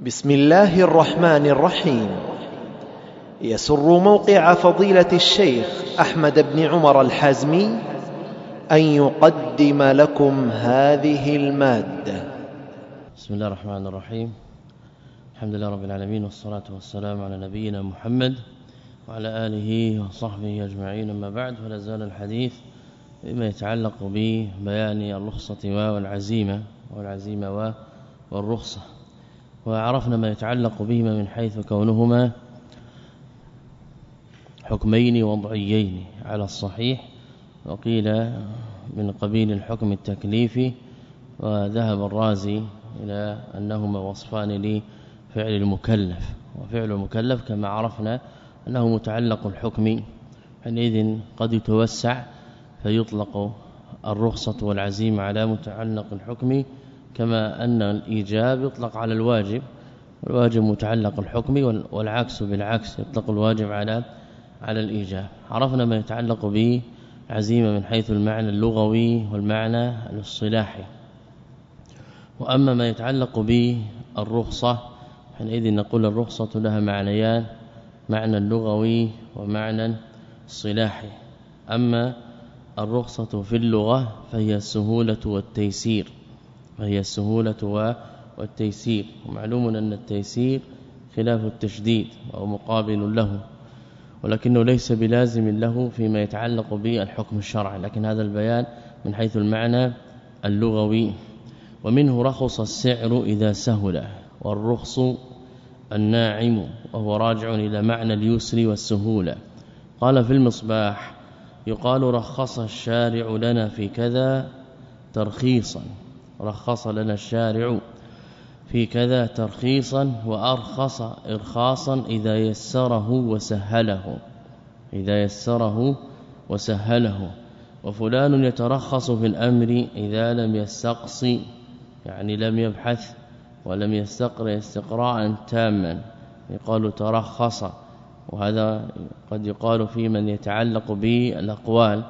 بسم الله الرحمن الرحيم. يسر موقع فضيلة الشيخ أحمد بن عمر الحازمي أن يقدم لكم هذه المادة. بسم الله الرحمن الرحيم. الحمد لله رب العالمين والصلاة والسلام على نبينا محمد وعلى آله وصحبه أجمعين. أما بعد فلا زال الحديث بما يتعلق ببيان الرخصه والعزيمة والعزيمه والرخصة. وعرفنا ما يتعلق بهما من حيث كونهما حكمين وضعيين على الصحيح. وقيل من قبيل الحكم التكليفي وذهب الرازي إلى أنهما وصفان لفعل المكلف. وفعل المكلف كما عرفنا أنه متعلق الحكم حينئذ قد يتوسع فيطلق الرخصة والعزيمة على متعلق الحكم. كما أن الإيجاب يطلق على الواجب والواجب متعلق الحكم والعكس بالعكس يطلق الواجب على على الإيجاب. عرفنا ما يتعلق به عزيمة من حيث المعنى اللغوي والمعنى الاصطلاحي. وأما ما يتعلق بالرخصه حينئذ نقول الرخصة لها معنيان معنى لغوي ومعنى اصطلاحي. أما الرخصة في اللغة فهي السهولة والتيسير. فهي السهولة والتيسير. ومعلوم أن التيسير خلاف التشديد أو مقابل له ولكنه ليس بلازم له فيما يتعلق بالحكم الشرعي. لكن هذا البيان من حيث المعنى اللغوي. ومنه رخص السعر إذا سهل والرخص الناعم وهو راجع إلى معنى اليسر والسهولة. قال في المصباح يقال رخص الشارع لنا في كذا ترخيصا. رخص لنا الشارع في كذا ترخيصا وأرخص ارخاصا إذا يسره وسهله إذا يسره وسهله. وفلان يترخص في الأمر إذا لم يستقصي يعني لم يبحث ولم يستقر استقراء تاما. يقال ترخص وهذا قد يقال في من يتعلق بالأقوال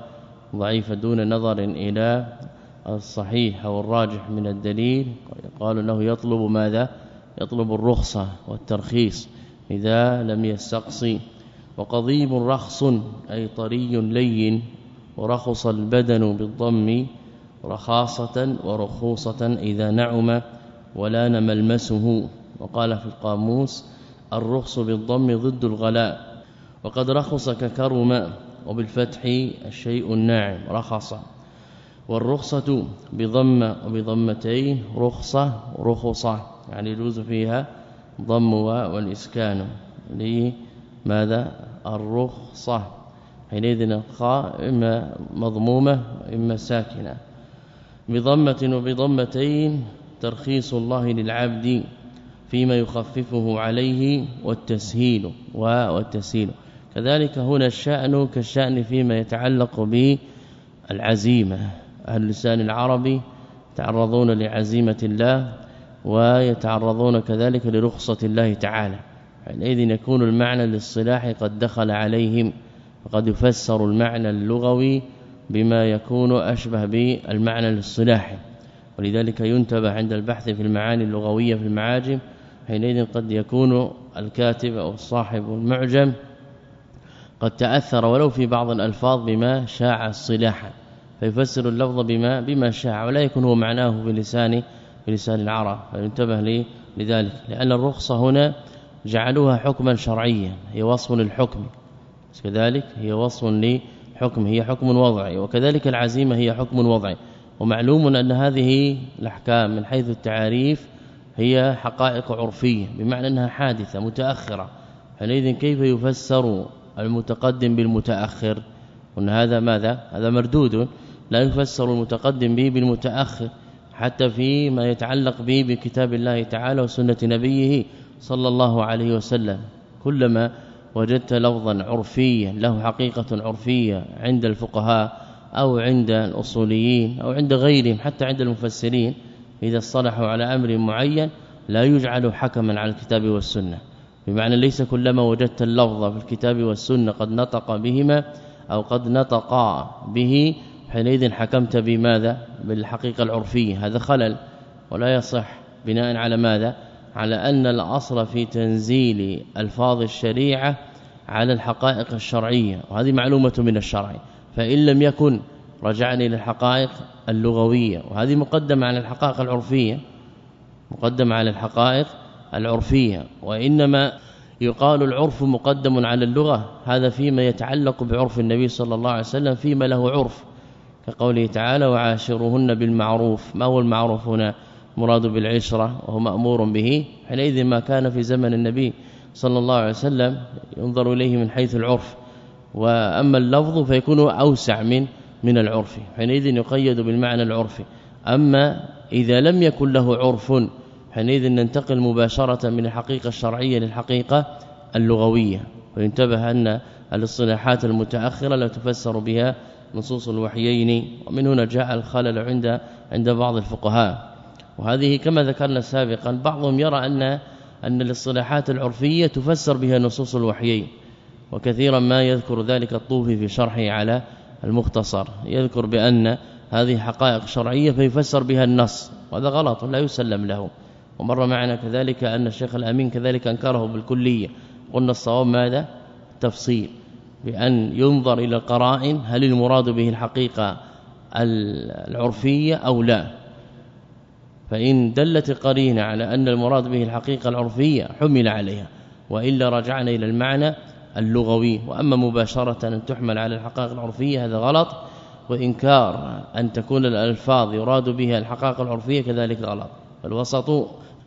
ضعيفة دون نظر إلى الصحيح أو الراجح من الدليل قالوا له يطلب ماذا؟ يطلب الرخصة والترخيص إذا لم يستقصي وقضيب رخص أي طري لين ورخص البدن بالضم رخاصة ورخوصة إذا نعم ولان ملمسه وقال في القاموس الرخص بالضم ضد الغلاء. وقد رخص ككرم وبالفتح الشيء الناعم رخص. والرخصة بضم وبضمتين رخصة رخصة يعني يجوز فيها ضم والإسكان. لماذا الرخصة. حينئذ الخاء إما مضمومة إما ساكنة. بضمة وبضمتين ترخيص الله للعبد فيما يخففه عليه والتسهيل والتسهيل. كذلك هنا الشأن كالشأن فيما يتعلق بالعزيمة. أهل اللسان العربي يتعرضون لعزيمة الله ويتعرضون كذلك لرخصة الله تعالى. حينئذ يكون المعنى الاصطلاحي قد دخل عليهم وقد يفسر المعنى اللغوي بما يكون أشبه بالمعنى الاصطلاحي ولذلك ينتبه عند البحث في المعاني اللغوية في المعاجم حينئذ قد يكون الكاتب أو الصاحب المعجم قد تأثر ولو في بعض الألفاظ بما شاع الصلاحا فيفسر اللفظ بما بما شاع ولا يكون هو معناه بلسان بلسان العرب. فينتبه لي لذلك. لأن الرخصة هنا جعلوها حكما شرعيا. هي وصف للحكم. كذلك هي وصف لحكم. هي حكم وضعي. وكذلك العزيمة هي حكم وضعي. ومعلوم أن هذه الأحكام من حيث التعاريف هي حقائق عرفية بمعنى أنها حادثة متأخرة. حينئذ كيف يفسر المتقدم بالمتأخر؟ وان هذا ماذا؟ هذا مردود. لا يفسر المتقدم به بالمتأخر حتى في ما يتعلق به بكتاب الله تعالى وسنة نبيه صلى الله عليه وسلم. كلما وجدت لفظا عرفيا له حقيقة عرفية عند الفقهاء أو عند الأصوليين أو عند غيرهم حتى عند المفسرين إذا اصطلحوا على أمر معين لا يجعل حكما على الكتاب والسنة. بمعنى ليس كلما وجدت اللفظ في الكتاب والسنة قد نطق بهما أو قد نطقا به حينئذ حكمت بماذا؟ بالحقيقة العرفية هذا خلل. ولا يصح بناء على ماذا؟ على أن الأصل في تنزيل ألفاظ الشريعة على الحقائق الشرعية وهذه معلومة من الشرع. فإن لم يكن رجعنا إلى الحقائق اللغوية وهذه مقدمة على الحقائق العرفية مقدمة على الحقائق العرفية. وإنما يقال العرف مقدم على اللغة هذا فيما يتعلق بعرف النبي صلى الله عليه وسلم فيما له عرف. كقوله تعالى وعاشرهن بالمعروف. ما هو المعروف هنا؟ مراد بالعشرة وهو مأمور به حينئذ ما كان في زمن النبي صلى الله عليه وسلم ينظر إليه من حيث العرف. وأما اللفظ فيكون أوسع من من العرف حينئذ يقيد بالمعنى العرفي. أما إذا لم يكن له عرف حينئذ ننتقل مباشرة من الحقيقة الشرعية للحقيقة اللغوية. وينتبه أن الاصطلاحات المتأخرة لا تفسر بها نصوص الوحيين ومن هنا جاء الخلل عند عند بعض الفقهاء. وهذه كما ذكرنا سابقا بعضهم يرى أن أن الاصطلاحات العرفية تفسر بها نصوص الوحيين وكثيرا ما يذكر ذلك الطوفي في شرحه على المختصر. يذكر بأن هذه حقائق شرعية فيفسر بها النص وهذا غلط لا يسلم له. ومر معنا كذلك أن الشيخ الأمين كذلك أنكره بالكلية. قلنا الصواب ماذا؟ تفصيل. بأن ينظر إلى القرائن هل المراد به الحقيقة العرفية أو لا. فإن دلت القرينه على أن المراد به الحقيقة العرفية حمل عليها وإلا رجعنا إلى المعنى اللغوي. وأما مباشرة أن تحمل على الحقائق العرفية هذا غلط وإنكار أن تكون الألفاظ يراد بها الحقائق العرفية كذلك غلط. الوسط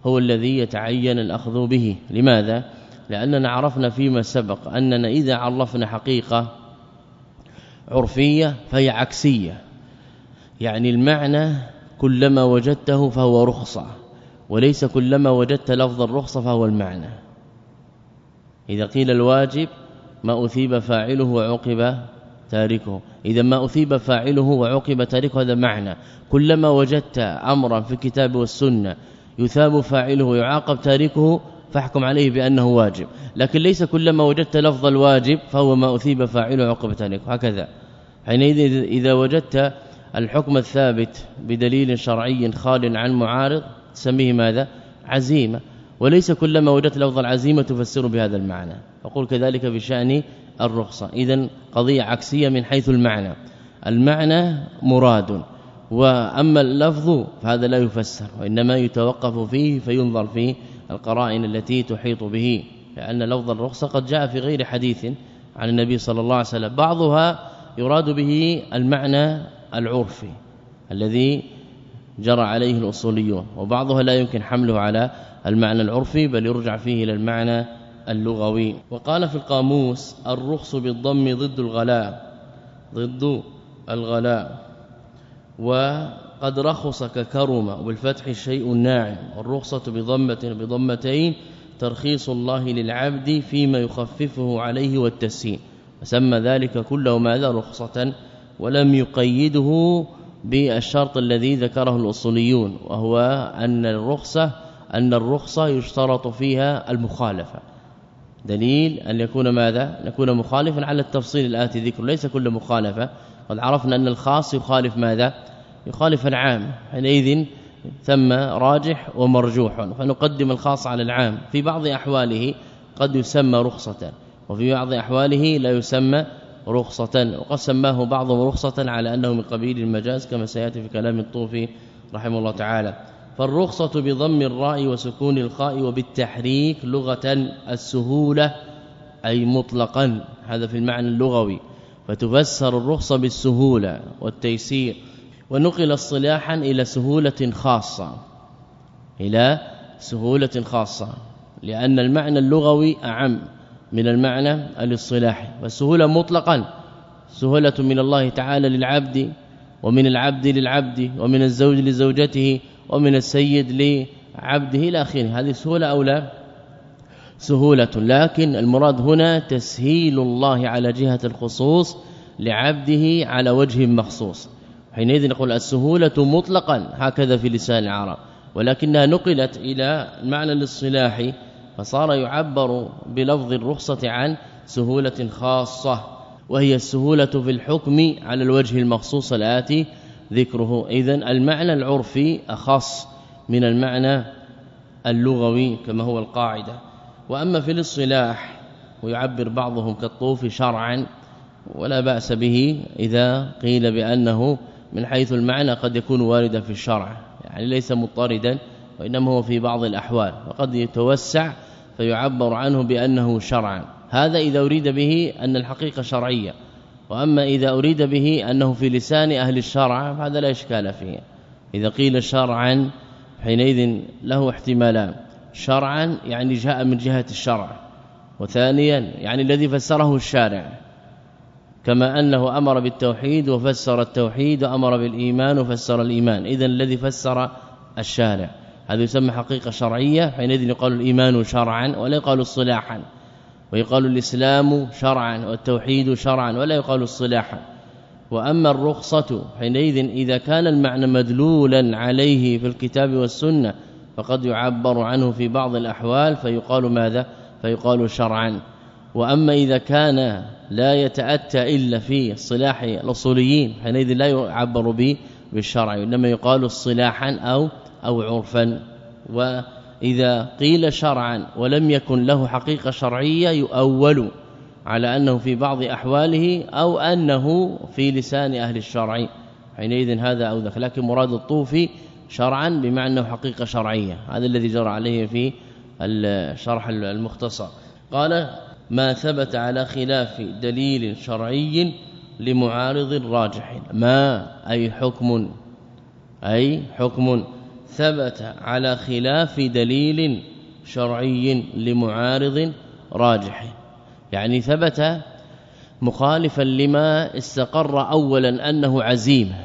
هو الذي يتعين الأخذ به. لماذا؟ لأننا عرفنا فيما سبق أننا إذا عرفنا حقيقة عرفية فهي عكسية. يعني المعنى كلما وجدته فهو رخصة وليس كلما وجدت لفظ الرخصة فهو المعنى. إذا قيل الواجب ما أثيب فاعله وعوقب تاركه. إذا ما أثيب فاعله وعوقب تاركه هذا معنى. كلما وجدت أمرا في الكتاب والسنة يثاب فاعله ويعاقب تاركه فاحكم عليه بأنه واجب. لكن ليس كلما وجدت لفظ الواجب فهو ما أثيب فاعله تاركه هكذا حينئذ إذا وجدت الحكم الثابت بدليل شرعي خال عن معارض تسميه ماذا؟ عزيمة. وليس كلما وجدت لفظ العزيمة تفسر بهذا المعنى. أقول كذلك بشأن الرخصة. إذا قضية عكسية من حيث المعنى. المعنى مراد. وأما اللفظ فهذا لا يفسر وإنما يتوقف فيه فينظر في القرائن التي تحيط به لأن لفظ الرخصة قد جاء في غير حديث عن النبي صلى الله عليه وسلم. بعضها يراد به المعنى العرفي الذي جرى عليه الأصوليون وبعضها لا يمكن حمله على المعنى العرفي بل يرجع فيه إلى المعنى اللغوي. وقال في القاموس الرخص بالضم ضد الغلاء ضد الغلاء وقد رخص ككرم وبالفتح شيء ناعم والرخصة بضمة بضمتين ترخيص الله للعبد فيما يخففه عليه والتسهيل. وسمى ذلك كله ماذا؟ رخصة ولم يقيده بالشرط الذي ذكره الأصوليون وهو أن الرخصة أن الرخصة يشترط فيها المخالفة. دليل أن يكون ماذا؟ أن يكون مخالفا على التفصيل الآتي ذكر ليس كل مخالفة. قد عرفنا أن الخاص يخالف ماذا؟ يخالف العام حينئذ ثم راجح ومرجوح. فنقدم الخاص على العام. في بعض أحواله قد يسمى رخصة وفي بعض أحواله لا يسمى رخصة. وقد سماه بعضهم رخصة على أنه من قبيل المجاز كما سيأتي في كلام الطوفي رحمه الله تعالى. فالرخصة بضم الراء وسكون الخاء وبالتحريك لغة السهولة أي مطلقا. هذا في المعنى اللغوي. فتفسر الرخصة بالسهولة والتيسير. ونقل اصطلاحا إلى سهولة خاصة. إلى سهولة خاصة. لأن المعنى اللغوي أعم من المعنى الاصطلاحي. والسهولة مطلقا. سهولة من الله تعالى للعبد ومن العبد للعبد ومن الزوج لزوجته ومن السيد لعبده إلى آخره. هذه سهولة أو لا؟ سهولة. لكن المراد هنا تسهيل الله على جهة الخصوص لعبده على وجه مخصوص. حينئذ نقول السهولة مطلقا هكذا في لسان العرب ولكنها نقلت إلى المعنى الاصطلاحي فصار يعبر بلفظ الرخصة عن سهولة خاصة وهي السهولة في الحكم على الوجه المخصوص الآتي ذكره. اذا المعنى العرفي أخص من المعنى اللغوي كما هو القاعدة. وأما في الاصطلاح ويعبر بعضهم كالطوف شرعا ولا بأس به إذا قيل بأنه من حيث المعنى قد يكون واردا في الشرع يعني ليس مضطردا وإنما هو في بعض الأحوال وقد يتوسع فيعبر عنه بأنه شرعا. هذا إذا أريد به أن الحقيقة شرعية وأما إذا أريد به أنه في لسان أهل الشرع فهذا لا إشكال فيه. إذا قيل شرعا حينئذ له احتمالان شرعا يعني جاء من جهة الشرع وثانيا يعني الذي فسره الشارع. كما أنه أمر بالتوحيد وفسر التوحيد وأمر بالإيمان وفسر الإيمان. إذا الذي فسر الشارع. هذا يسمى حقيقة شرعية حينئذ يقال الإيمان شرعا ولا يقال اصطلاحا ويقال الإسلام شرعا والتوحيد شرعا ولا يقال اصطلاحا وأما الرخصة حينئذ إذا كان المعنى مدلولا عليه في الكتاب والسنة فقد يعبر عنه في بعض الأحوال فيقال ماذا؟ فيقال شرعا. وأما إذا كان لا يتأتى إلا في صلاح الأصوليين حينئذ لا يعبر به بالشرع إنما يقال اصطلاحا أو أو عرفا. وإذا قيل شرعا ولم يكن له حقيقة شرعية يؤول على أنه في بعض أحواله أو أنه في لسان أهل الشرع. حينئذ هذا أو ذاك لكن مراد الطوفي شرعا بمعنى أنه حقيقة شرعية. هذا الذي جرى عليه في الشرح المختصر. قال ما ثبت على خلاف دليل شرعي لمعارض راجح ما أي حكم أي حكم ثبت على خلاف دليل شرعي لمعارض راجح. يعني ثبت مخالفا لما استقر اولا أنه عزيمة.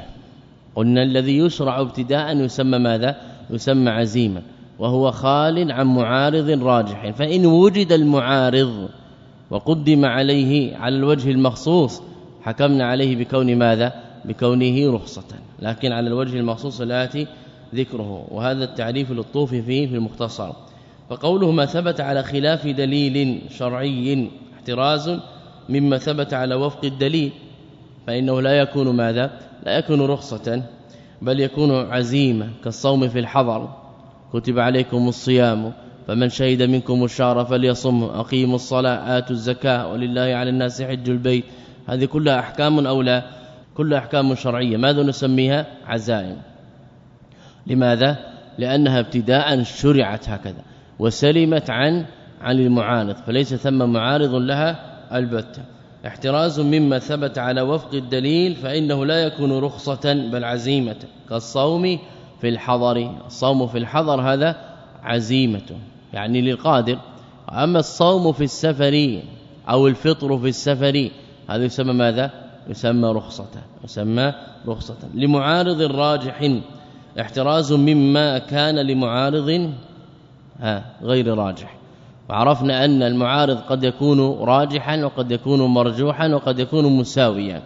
قلنا الذي يشرع ابتداء يسمى ماذا؟ يسمى عزيمة وهو خال عن معارض راجح. فإن وجد المعارض وقدم عليه على الوجه المخصوص حكمنا عليه بكون ماذا؟ بكونه رخصة. لكن على الوجه المخصوص الآتي ذكره وهذا التعريف للطوف فيه في المختصر. فقوله ما ثبت على خلاف دليل شرعي احتراز مما ثبت على وفق الدليل فإنه لا يكون ماذا؟ لا يكون رخصة بل يكون عزيمة كالصوم في الحضر. كتب عليكم الصيام فمن شهد منكم الشهر فليصم أقيموا الصلاة آتوا الزكاة ولله على الناس حج البيت. هذه كلها أحكام أو لا؟ كلها أحكام شرعية. ماذا نسميها؟ عزائم. لماذا؟ لأنها ابتداء شرعت هكذا وسلمت عن عن المعارض فليس ثم معارض لها البتة. احتراز مما ثبت على وفق الدليل فإنه لا يكون رخصة بل عزيمة كالصوم في الحضر. الصوم في الحضر هذا عزيمة. يعني للقادر. أما الصوم في السفر أو الفطر في السفر هذا يسمى ماذا؟ يسمى رخصة يسمى رخصة. لمعارض راجح احتراز مما كان لمعارض غير راجح. وعرفنا أن المعارض قد يكون راجحا وقد يكون مرجوحا وقد يكون مساويا.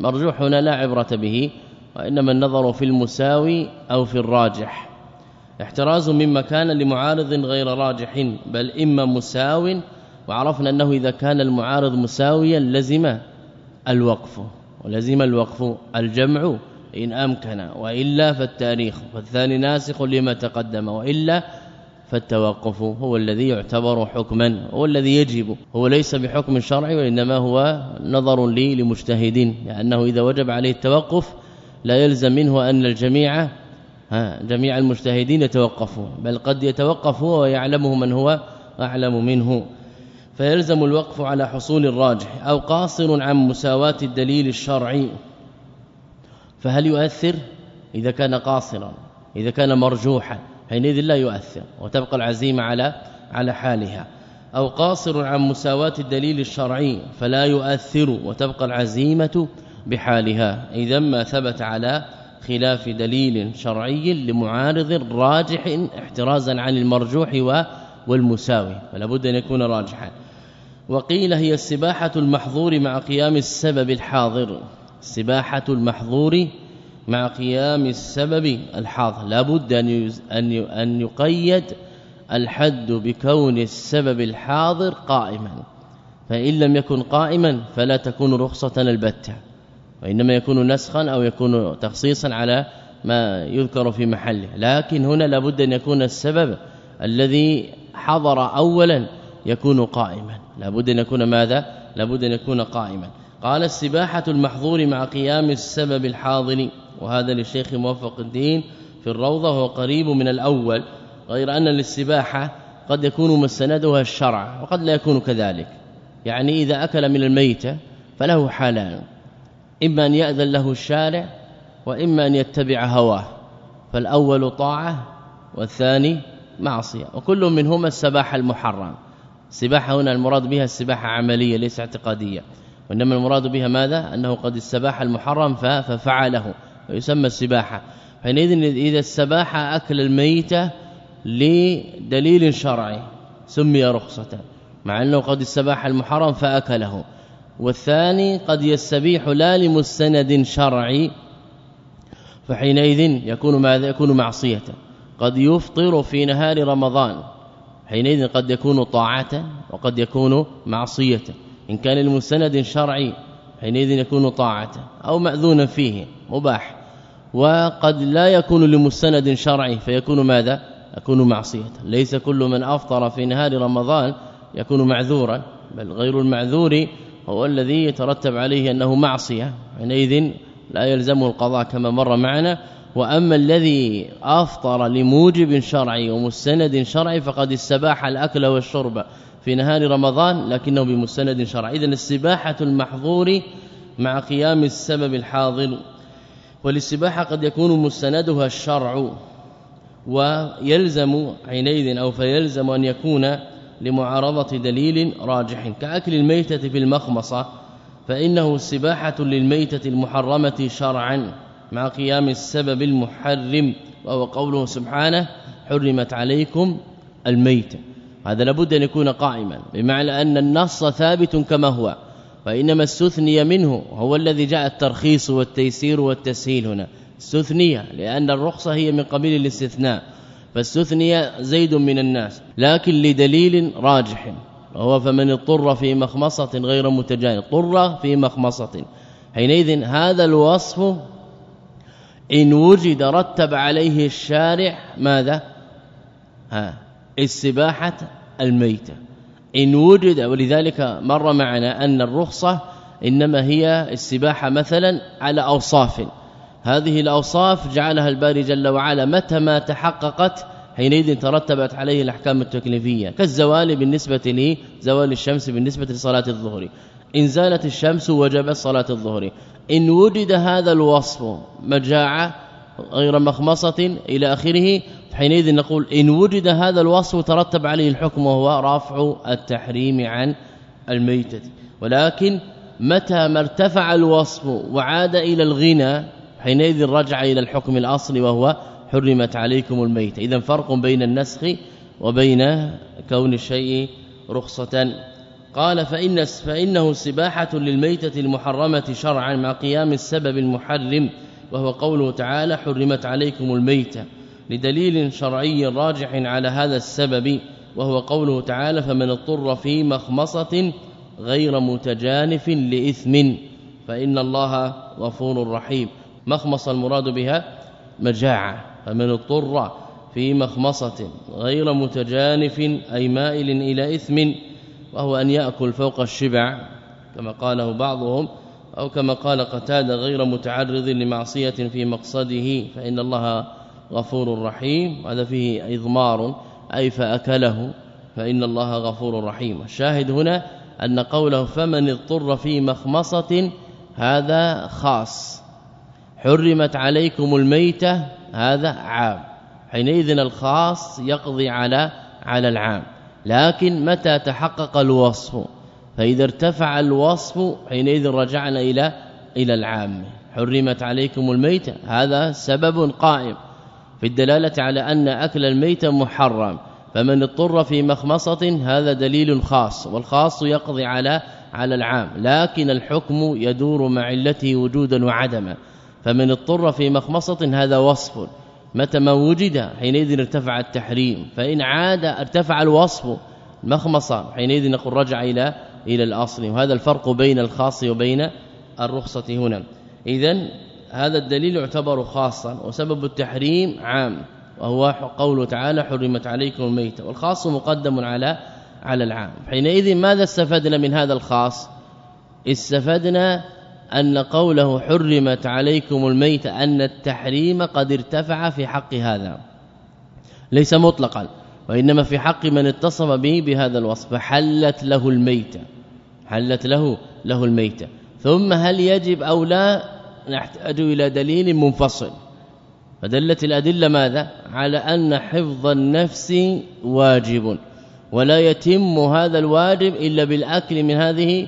مرجوح هنا لا عبرة به وإنما النظر في المساوي أو في الراجح. احتراز مما كان لمعارض غير راجح بل إما مساو وعرفنا أنه إذا كان المعارض مساويا لزم الوقف ولزم الوقف الجمع إن أمكن وإلا فالتاريخ والثاني ناسخ لما تقدم وإلا فالتوقف هو الذي يعتبر حكما هو الذي يجب هو ليس بحكم شرعي وإنما هو نظر لي لمجتهدين لأنه إذا وجب عليه التوقف لا يلزم منه أن الجميع ها جميع المجتهدين يتوقفوا بل قد يتوقفوا ويعلمه من هو أعلم منه. فيلزم الوقف على حصول الراجح أو قاصر عن مساواة الدليل الشرعي. فهل يؤثر؟ إذا كان قاصرا إذا كان مرجوحا حينئذ لا يؤثر وتبقى العزيمة على على حالها. أو قاصر عن مساواة الدليل الشرعي فلا يؤثر وتبقى العزيمة بحالها. إذا ما ثبت على خلاف دليل شرعي لمعارض راجح احترازا عن المرجوح والمساوي فلا بد أن يكون راجحا. وقيل هي السباحة المحظور مع قيام السبب الحاضر. سباحة المحظور مع قيام السبب الحاضر. لابد أن أن يقيد الحد بكون السبب الحاضر قائما. فإن لم يكن قائما فلا تكون رخصة البتة وإنما يكون نسخا أو يكون تخصيصا على ما يذكر في محله. لكن هنا لابد أن يكون السبب الذي حضر اولا يكون قائما. لابد أن يكون ماذا؟ لابد أن يكون قائما. قال السباحة المحظور مع قيام السبب الحاضر وهذا للشيخ موفق الدين في الروضة وهو قريب من الأول غير أن للسباحة قد يكون مستندها الشرع وقد لا يكون كذلك. يعني إذا أكل من الميتة فله حالان إما أن يأذن له الشارع وإما أن يتبع هواه. فالأول طاعة والثاني معصية. وكل منهما السباحة المحرم. السباحة هنا المراد بها السباحة عملية ليس اعتقادية. وإنما المراد بها ماذا؟ أنه قد استباح المحرم ففعله. ويسمى السباحة. حينئذ إذا استباح أكل الميتة لدليل شرعي. سمي رخصة. مع أنه قد استباح المحرم فأكله. والثاني قد يستبيح لا لمستند شرعي فحينئذ يكون ماذا؟ يكون معصية. قد يفطر في نهار رمضان حينئذ قد يكون طاعة وقد يكون معصية. إن كان المستند شرعي حينئذ يكون طاعة أو ماذونا فيه مباح. وقد لا يكون لمستند شرعي فيكون ماذا؟ يكون معصية. ليس كل من أفطر في نهار رمضان يكون معذورا بل غير المعذور هو الذي يترتب عليه أنه معصية حينئذ لا يلزمه القضاء كما مر معنا. وأما الذي أفطر لموجب شرعي ومستند شرعي فقد استباح الأكل والشرب في نهار رمضان لكنه بمستند شرعي. اذا السباحة المحظور مع قيام السبب الحاضر والاستباحة قد يكون مستندها الشرع ويلزم حينئذ أو فيلزم أن يكون لمعارضة دليل راجح. كأكل الميتة في المخمصة فإنه سباحة للميتة المحرمة شرعا مع قيام السبب المحرم وهو قوله سبحانه حرمت عليكم الميتة هذا لابد أن يكون قائما بمعنى أن النص ثابت كما هو فإنما استثني منه هو الذي جاء الترخيص والتيسير والتسهيل هنا. استثني لأن الرخصة هي من قبيل الاستثناء. فاستثني زيد من الناس لكن لدليل راجح وهو فمن اضطر في مخمصة غير متجانف اضطر في مخمصة. حينئذ هذا الوصف إن وجد رتب عليه الشارع ماذا؟ ها السباحه الميتة. إن وجد ولذلك مر معنا أن الرخصة إنما هي السباحه مثلا على أوصاف. هذه الأوصاف جعلها الباري جل وعلا متى ما تحققت حينئذ ترتبت عليه الأحكام التكليفية كالزوال بالنسبة لي زوال الشمس بالنسبة لصلاة الظهر. إن زالت الشمس وجبت صلاة الظهر. إن وجد هذا الوصف مجاعه غير مخمصة إلى آخره حينئذ نقول إن وجد هذا الوصف ترتب عليه الحكم وهو رفع التحريم عن الميتة. ولكن متى ما ارتفع الوصف وعاد إلى الغنى حينئذ رجع إلى الحكم الأصلي وهو حرمت عليكم الميت اذا فرق بين النسخ وبين كون الشيء رخصة. قال فإن فإنه سباحة للميتة المحرمة شرعا مع قيام السبب المحرم وهو قوله تعالى حرمت عليكم الميتة. لدليل شرعي راجح على هذا السبب وهو قوله تعالى فمن اضطر في مخمصة غير متجانف لإثم فإن الله غفور رحيم. مخمص المراد بها مجاعة فمن اضطر في مخمصة غير متجانف أي مائل إلى إثم وهو أن يأكل فوق الشبع كما قاله بعضهم أو كما قال قتادة غير متعرض لمعصية في مقصده فإن الله غفور رحيم. هذا فيه إضمار أي فأكله فإن الله غفور رحيم. الشاهد هنا أن قوله فمن اضطر في مخمصة هذا خاص. حرمت عليكم الميتة هذا عام. حينئذ الخاص يقضي على على العام. لكن متى تحقق الوصف؟ فإذا ارتفع الوصف حينئذ رجعنا إلى إلى العام. حرمت عليكم الميتة هذا سبب قائم. في الدلالة على أن أكل الميت محرم فمن اضطر في مخمصة هذا دليل خاص. والخاص يقضي على على العام. لكن الحكم يدور مع علته وجودا وعدما. فمن اضطر في مخمصة هذا وصف متى ما وجد حينئذ ارتفع التحريم فإن عاد ارتفع الوصف مخمصة حينئذ نقول رجع إلى إلى الأصل وهذا الفرق بين الخاص وبين الرخصة هنا. اذا هذا الدليل يعتبر خاصا وسبب التحريم عام وهو قوله تعالى حرمت عليكم الميتة والخاص مقدم على على العام. حينئذ ماذا استفدنا من هذا الخاص؟ استفدنا أن قوله حرمت عليكم الميتة أن التحريم قد ارتفع في حق هذا. ليس مطلقا وإنما في حق من اتصف به بهذا الوصف حلت له الميتة حلت له له الميتة ثم هل يجب أو لا؟ نحتاج إلى دليل منفصل. فدلت الأدلة ماذا؟ على أن حفظ النفس واجب ولا يتم هذا الواجب إلا بالأكل من هذه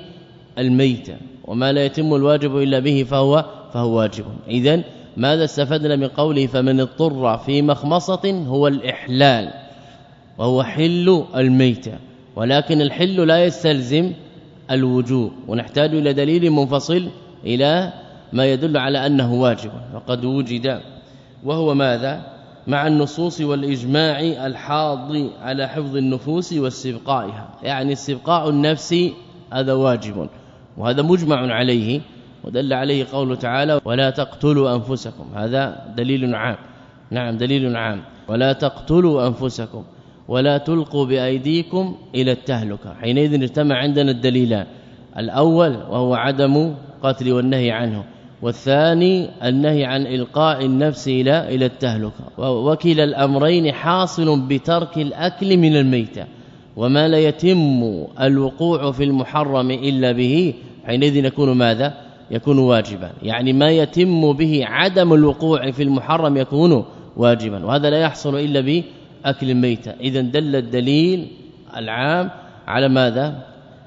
الميتة. وما لا يتم الواجب إلا به فهو فهو واجب. اذا ماذا استفدنا من قوله فمن اضطر في مخمصة هو الإحلال وهو حل الميتة ولكن الحل لا يستلزم الوجوب. ونحتاج إلى دليل منفصل إلى ما يدل على أنه واجب. وقد وجد وهو ماذا؟ مع النصوص والإجماع الحاض على حفظ النفوس واستبقائها. يعني استبقاء النفس هذا واجب. وهذا مجمع عليه ودل عليه قوله تعالى ولا تقتلوا أنفسكم. هذا دليل عام. نعم دليل عام. ولا تقتلوا أنفسكم ولا تلقوا بأيديكم إلى التهلكة. حينئذ اجتمع عندنا الدليلان. الأول وهو عدم قتل والنهي عنه. والثاني النهي عن إلقاء النفس إلى إلى التهلكة. وكلا الأمرين حاصل بترك الأكل من الميتة. وما لا يتم الوقوع في المحرم إلا به حينئذ يكون ماذا؟ يكون واجبا. يعني ما يتم به عدم الوقوع في المحرم يكون واجبا. وهذا لا يحصل إلا بأكل الميتة اذا دل الدليل العام على ماذا؟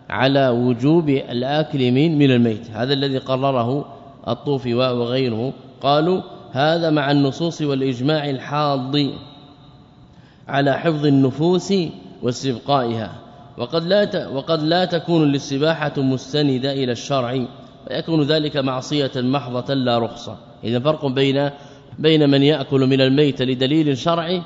على وجوب الأكل من من الميت. هذا الذي قرره الطوفي وغيره. قالوا هذا مع النصوص والإجماع الحاض على حفظ النفوس واستبقائها. وقد لا وقد لا تكون الاستباحه مستندة إلى الشرع ويكون ذلك معصية محضة لا رخصة. اذا فرق بين بين من يأكل من الميت لدليل شرعي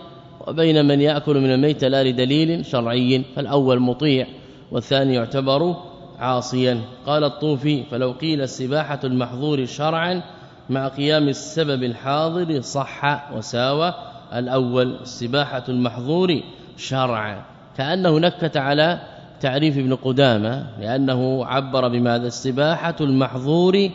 وبين من يأكل من الميت لا لدليل شرعي. فالأول مطيع والثاني يعتبر عاصيا. قال الطوفي فلو قيل السباحة المحظور شرعا مع قيام السبب الحاضر صح وساوى الأول السباحة المحظور شرعا. كانه نكت على تعريف ابن قدامة لأنه عبر بماذا؟ السباحة المحظور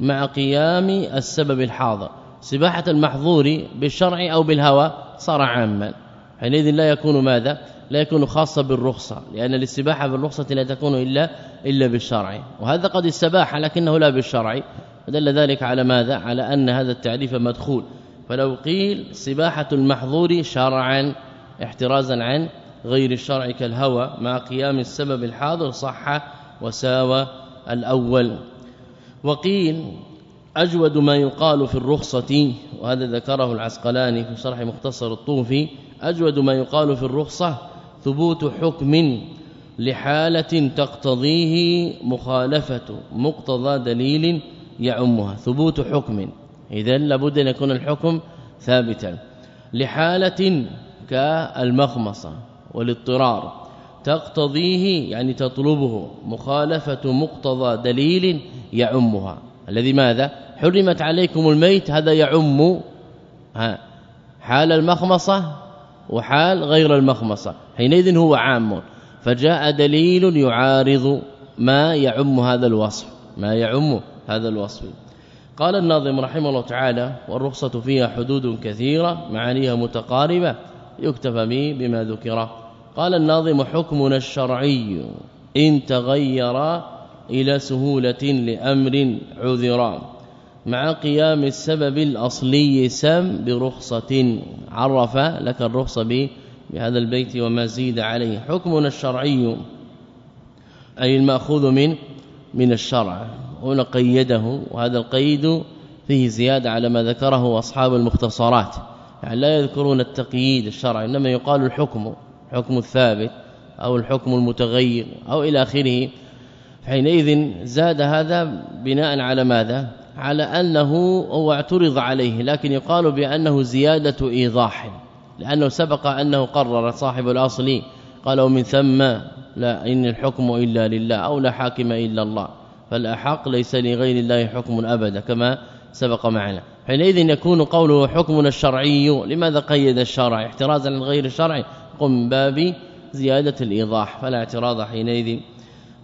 مع قيام السبب الحاضر. سباحة المحظور بالشرع أو بالهوى صار عاما. حينئذ لا يكون ماذا؟ لا يكون خاصا بالرخصة لأن الاستباحة بالرخصة لا تكون إلا إلا بالشرع. وهذا قد استباح لكنه لا بالشرع. فدل ذلك على ماذا؟ على أن هذا التعريف مدخول. فلو قيل سباحة المحظور شرعا احترازا عن غير الشرع كالهوى مع قيام السبب الحاضر صح وساوى الأول. وقيل أجود ما يقال في الرخصة وهذا ذكره العسقلاني في شرح مختصر الطوفي أجود ما يقال في الرخصة ثبوت حكم لحالة تقتضيه مخالفة مقتضى دليل يعمها. ثبوت حكم إذا لابد أن يكون الحكم ثابتا. لحالة كالمخمصة. والاضطرار. تقتضيه يعني تطلبه مخالفة مقتضى دليل يعمها. الذي ماذا؟ حرمت عليكم الميت هذا يعم حال المخمصة وحال غير المخمصة. حينئذ هو عام. فجاء دليل يعارض ما يعم هذا الوصف ما يعم هذا الوصف. قال الناظم رحمه الله تعالى والرخصة فيها حدود كثيرة معانيها متقاربة يكتفى به بما ذكر قال الناظم حكمنا الشرعي إن تغير إلى سهولة لأمر عذرا مع قيام السبب الأصلي سم برخصة عرف لك الرخصة بهذا البيت وما زيد عليه. حكمنا الشرعي أي المأخوذ من من الشرع. هنا قيده وهذا القيد فيه زيادة على ما ذكره أصحاب المختصرات. يعني لا يذكرون التقييد الشرعي إنما يقال الحكم. حكم الثابت أو الحكم المتغير أو إلى آخره. حينئذ زاد هذا بناء على ماذا؟ على أنه هو اعترض عليه لكن يقال بأنه زيادة إيضاح لأنه سبق أنه قرر صاحب الأصل. قال ومن ثم لا إن الحكم إلا لله أو لا حاكم إلا الله فالأحق ليس لغير الله حكم أبدا. كما سبق معنا. حينئذ يكون قوله حكمنا الشرعي لماذا قيد الشرع؟ احترازا عن غير الشرع قم باب زيادة الإيضاح فلا اعتراض حينئذ.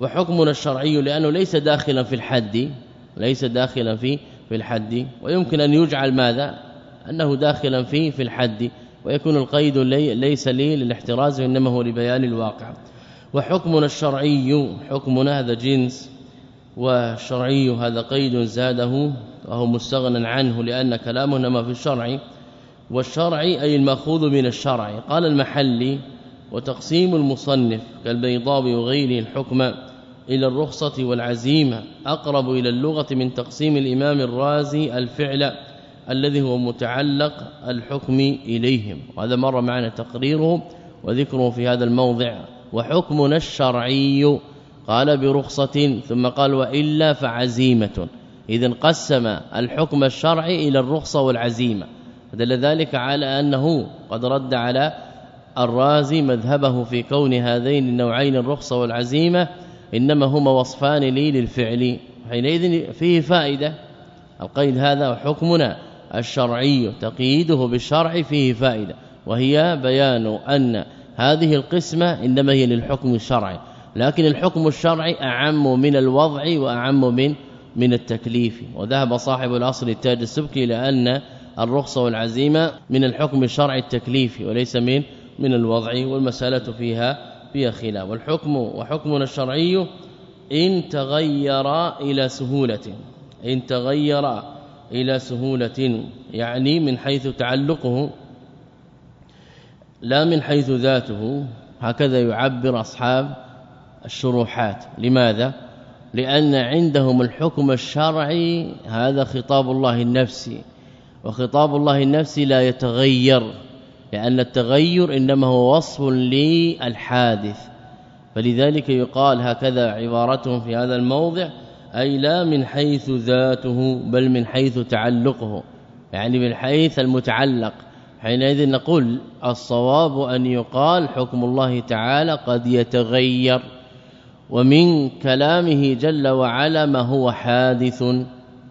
وحكمنا الشرعي لأنه ليس داخلا في الحد ليس داخلا في في الحد. ويمكن أن يجعل ماذا؟ أنه داخلا في في الحد. ويكون القيد ليس لي للاحتراز وإنما هو لبيان الواقع. وحكمنا الشرعي حكمنا هذا جنس. والشرعي هذا قيد زاده وهو مستغنى عنه لأن كلامه إنما في الشرع. والشرع أي المأخوذ من الشرع. قال المحلي وتقسيم المصنف كالبيضاء وغيره الحكم إلى الرخصة والعزيمة أقرب إلى اللغة من تقسيم الإمام الرازي الفعل الذي هو متعلق الحكم إليهم. وهذا مر معنا تقريره وذكره في هذا الموضع. وحكمنا الشرعي قال برخصة ثم قال وإلا فعزيمة. إذا قسم الحكم الشرعي إلى الرخصة والعزيمة. دل ذلك على أنه قد رد على الرازي مذهبه في كون هذين النوعين الرخصة والعزيمة إنما هما وصفان لي للفعل. حينئذ فيه فائدة القيد هذا وحكمنا الشرعي تقييده بالشرع فيه فائدة وهي بيان أن هذه القسمة إنما هي للحكم الشرعي. لكن الحكم الشرعي أعم من الوضع وأعم من من التكليف. وذهب صاحب الأصل التاج السبكي إلى ان الرخصة والعزيمة من الحكم الشرعي التكليفي وليس من من الوضع والمسألة فيها فيها خلاف. والحكم وحكمنا الشرعي إن تغير إلى سهولة. إن تغير إلى سهولة يعني من حيث تعلقه لا من حيث ذاته. هكذا يعبر أصحاب الشروحات. لماذا؟ لأن عندهم الحكم الشرعي هذا خطاب الله النفسي. وخطاب الله النفسي لا يتغير لأن التغير إنما هو وصف للحادث. فلذلك يقال هكذا عبارتهم في هذا الموضع أي لا من حيث ذاته بل من حيث تعلقه. يعني من حيث المتعلق. حينئذ نقول الصواب أن يقال حكم الله تعالى قد يتغير ومن كلامه جل وعلا ما هو حادث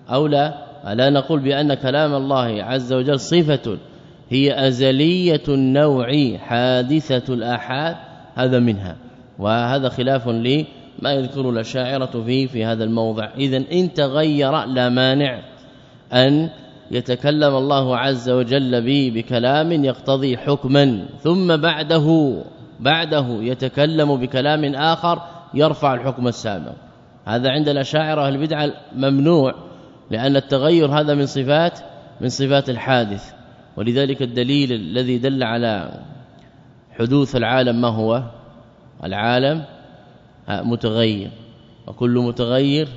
أو لا. ألا نقول بأن كلام الله عز وجل صفة هي أزلية النوع حادثة الآحاد هذا منها. وهذا خلاف لي ما يذكر الأشاعرة فيه في هذا الموضع. اذا إن تغير لا مانع أن يتكلم الله عز وجل به بكلام يقتضي حكما. ثم بعده بعده يتكلم بكلام آخر يرفع الحكم السابق. هذا عند الأشاعرة البدعة ممنوع لأن التغير هذا من صفات من صفات الحادث. ولذلك الدليل الذي دل على حدوث العالم ما هو؟ العالم متغير. وكل متغير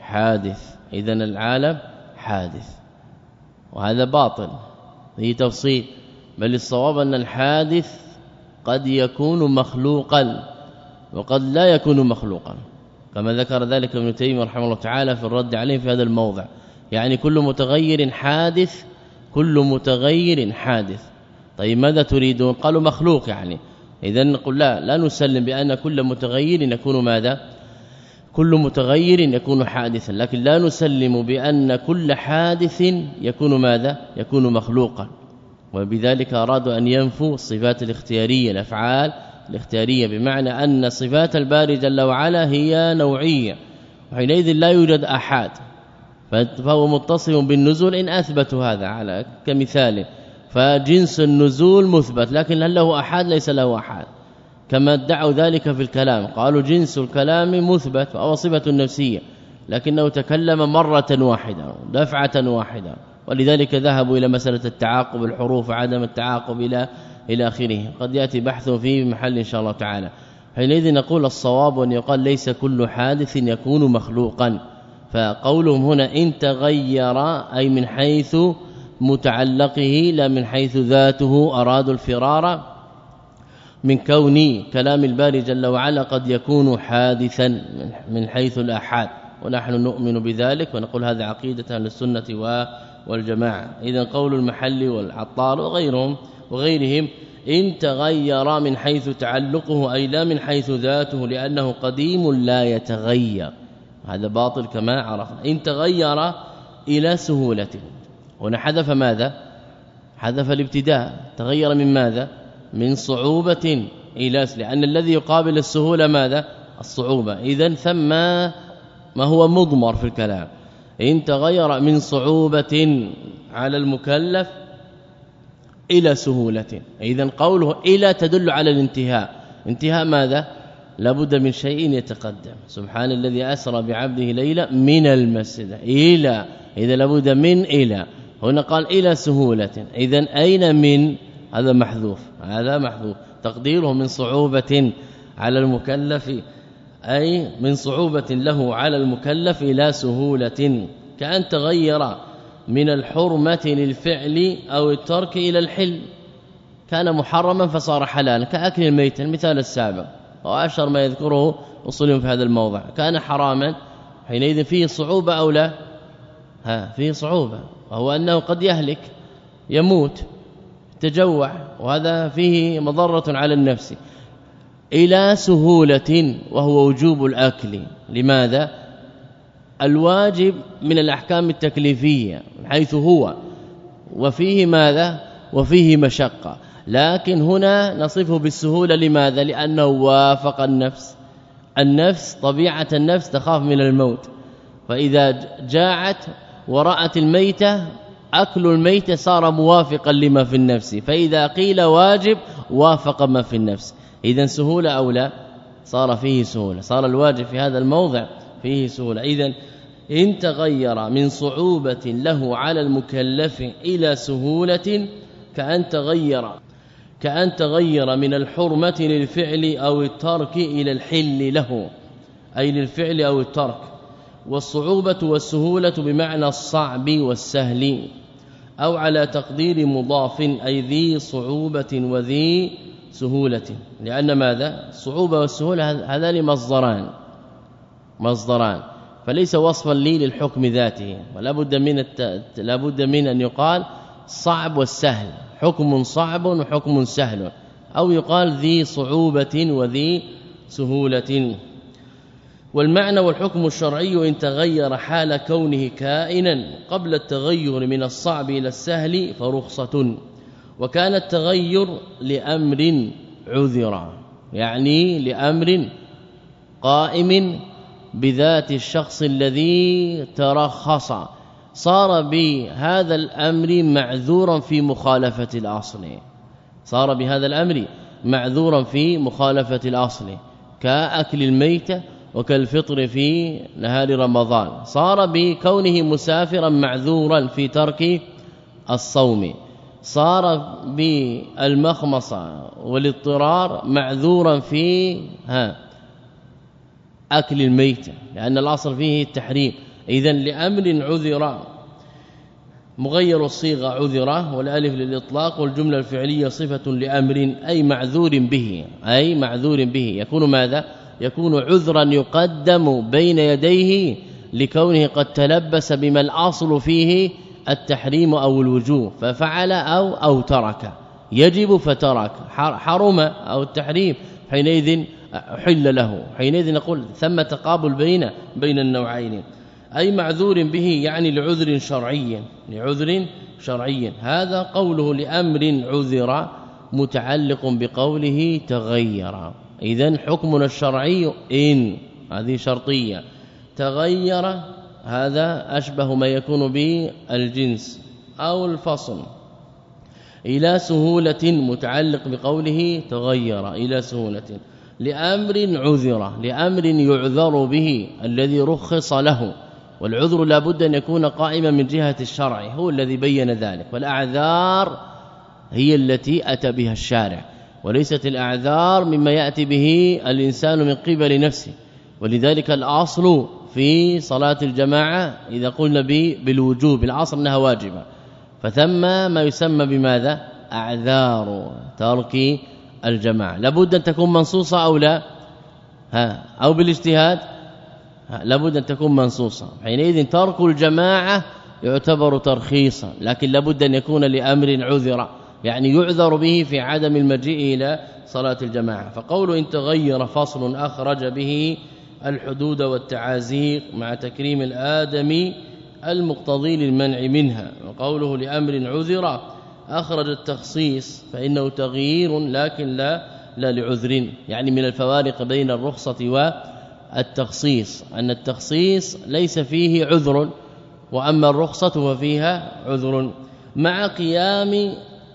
حادث. اذا العالم حادث. وهذا باطل. هي تفصيل. بل الصواب أن الحادث قد يكون مخلوقا. وقد لا يكون مخلوقا. كما ذكر ذلك ابن تيمية رحمه الله تعالى في الرد عليه في هذا الموضع. يعني كل متغير حادث كل متغير حادث. طيب ماذا تريدون؟ قالوا مخلوق يعني. اذا نقول لا لا نسلم بأن كل متغير يكون ماذا؟ كل متغير يكون حادثا. لكن لا نسلم بأن كل حادث يكون ماذا؟ يكون مخلوقا. وبذلك أرادوا أن ينفوا الصفات الاختيارية الأفعال الاختيارية بمعنى أن صفات الباري جل وعلا هي نوعية وحينئذ لا يوجد احاد فهو متصف بالنزول إن اثبتوا هذا على كمثال فجنس النزول مثبت لكن هل له احاد ليس له احاد كما ادعوا ذلك في الكلام قالوا جنس الكلام مثبت أو صفة نفسية لكنه تكلم مرة واحدة دفعة واحدة. ولذلك ذهبوا إلى مسألة التعاقب الحروف عدم التعاقب إلى إلى آخره. قد يأتي بحث فيه بمحل إن شاء الله تعالى. حينئذ نقول الصواب أن يقال ليس كل حادث يكون مخلوقا. فقولهم هنا إن تغير أي من حيث متعلقه لا من حيث ذاته أرادوا الفرار من كون كلام الباري جل وعلا قد يكون حادثا من حيث الآحاد. ونحن نؤمن بذلك ونقول هذا عقيدة أهل السنة والجماعة. اذا قول المحل والعطار وغيرهم وغيرهم إن تغير من حيث تعلقه أي لا من حيث ذاته لأنه قديم لا يتغير. هذا باطل كما عرفنا. إن تغير إلى سهولة. هنا حذف ماذا؟ حذف الابتداء. تغير من ماذا؟ من صعوبة إلى لأن الذي يقابل السهولة ماذا؟ الصعوبة. اذا ثم ما هو مضمر في الكلام؟ إن تغير من صعوبة على المكلف إلى سهولة. اذا قوله إلى تدل على الانتهاء. انتهاء ماذا؟ لابد من شيء يتقدم. سبحان الذي أسرى بعبده ليلا من المسجد. إلى. إذا لابد من إلى. هنا قال إلى سهولة. اذا أين من؟ هذا محذوف. هذا محذوف. تقديره من صعوبة على المكلف. أي من صعوبة له على المكلف إلى سهولة. كأن تغير من الحرمة للفعل أو الترك إلى الحل. كان محرما فصار حلالا كأكل الميت المثال السابق. واشهر ما يذكره اصولهم في هذا الموضع. كان حراما حينئذ فيه صعوبة أو لا؟ ها فيه صعوبة. وهو أنه قد يهلك يموت تجوع وهذا فيه مضرة على النفس. إلى سهولة وهو وجوب الأكل. لماذا؟ الواجب من الأحكام التكليفية حيث هو. وفيه ماذا؟ وفيه مشقة. لكن هنا نصفه بالسهولة لماذا؟ لأنه وافق النفس. النفس طبيعة النفس تخاف من الموت. فإذا جاعت ورأت الميتة أكل الميت صار موافقا لما في النفس. فإذا قيل واجب وافق ما في النفس. اذا سهولة أو لا؟ صار فيه سهولة. صار الواجب في هذا الموضع فيه سهولة. اذا إن تغير من صعوبة له على المكلف إلى سهولة كأن تغير كأن تغير من الحرمة للفعل أو الترك إلى الحل له أي للفعل أو الترك. والصعوبة والسهولة بمعنى الصعب والسهل أو على تقدير مضاف أي ذي صعوبة وذي سهولة. لأن ماذا؟ الصعوبة والسهولة هذان مصدران مصدران. فليس وصفا لي للحكم ذاته. ولا بد من الت... لا بد من أن يقال صعب والسهل. حكم صعب وحكم سهل. أو يقال ذي صعوبة وذي سهولة. والمعنى والحكم الشرعي إن تغير حال كونه كائنا قبل التغير من الصعب إلى السهل فرخصة. وكان التغير لأمر عذر. يعني لأمر قائم بذات الشخص الذي ترخص. صار بهذا الأمر معذورا في مخالفة الأصل. صار بهذا الأمر معذورا في مخالفة الأصل. كأكل الميتة وكالفطر في نهار رمضان. صار بكونه مسافرا معذورا في ترك الصوم. صار بالمخمصة والاضطرار معذورا في ها أكل الميت لأن الأصل فيه التحريم. اذا لأمر عذر مغير الصيغة عذره والألف للإطلاق والجملة الفعلية صفة لأمر أي معذور به أي معذور به. يكون ماذا؟ يكون عذرا يقدم بين يديه لكونه قد تلبس بما الأصل فيه التحريم أو الوجوب ففعل أو أو ترك. يجب فترك حرم أو التحريم. حينئذ حل له. حينئذ نقول ثم تقابل بين بين النوعين. أي معذور به يعني لعذر شرعي لعذر شرعي. هذا قوله لأمر عذر متعلق بقوله تغير. اذا حكمنا الشرعي إن هذه شرطية. تغير هذا أشبه ما يكون به الجنس أو الفصل. إلى سهولة متعلق بقوله تغير إلى سهولة. لأمر عذر لأمر يعذر به الذي رخص له. والعذر لابد أن يكون قائما من جهة الشرع هو الذي بين ذلك. والأعذار هي التي أتى بها الشارع. وليست الأعذار مما يأتي به الإنسان من قبل نفسه. ولذلك الأصل في صلاة الجماعة إذا قلنا بالوجوب العصر أنها واجبة. فثم ما يسمى بماذا؟ أعذار ترك الجماعة. لابد أن تكون منصوصة أو لا؟ ها أو بالاجتهاد؟ لابد أن تكون منصوصة. حينئذ ترك الجماعة يعتبر ترخيصا لكن لابد أن يكون لأمر عذر يعني يعذر به في عدم المجيء إلى صلاة الجماعة. فقول إن تغير فصل أخرج به الحدود والتعازيق مع تكريم الآدمي المقتضي للمنع منها وقوله لأمر عذر أخرج التخصيص فإنه تغيير لكن لا لا لعذر. يعني من الفوارق بين الرخصة والتخصيص أن التخصيص ليس فيه عذر وأما الرخصة ففيها عذر. مع قيام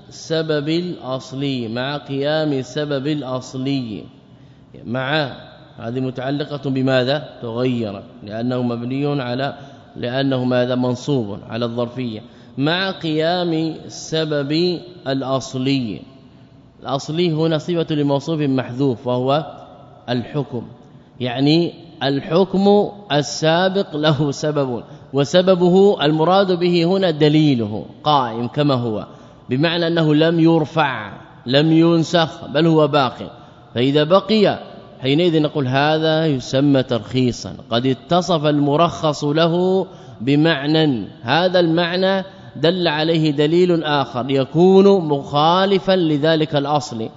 السبب الاصلي مع قيام السبب الاصلي مع هذه متعلقة بماذا؟ تغير لأنه مبني على لأنه ماذا؟ منصوب على الظرفية. مع قيام السبب الأصلي. الأصلي هنا صفة لموصوف محذوف وهو الحكم. يعني الحكم السابق له سبب وسببه المراد به هنا دليله قائم كما هو. بمعنى أنه لم يرفع لم ينسخ بل هو باقي فإذا بقي حينئذ نقول هذا يسمى ترخيصا. قد اتصف المرخص له بمعنى هذا المعنى دل عليه دليل آخر يكون مخالفا لذلك الأصل.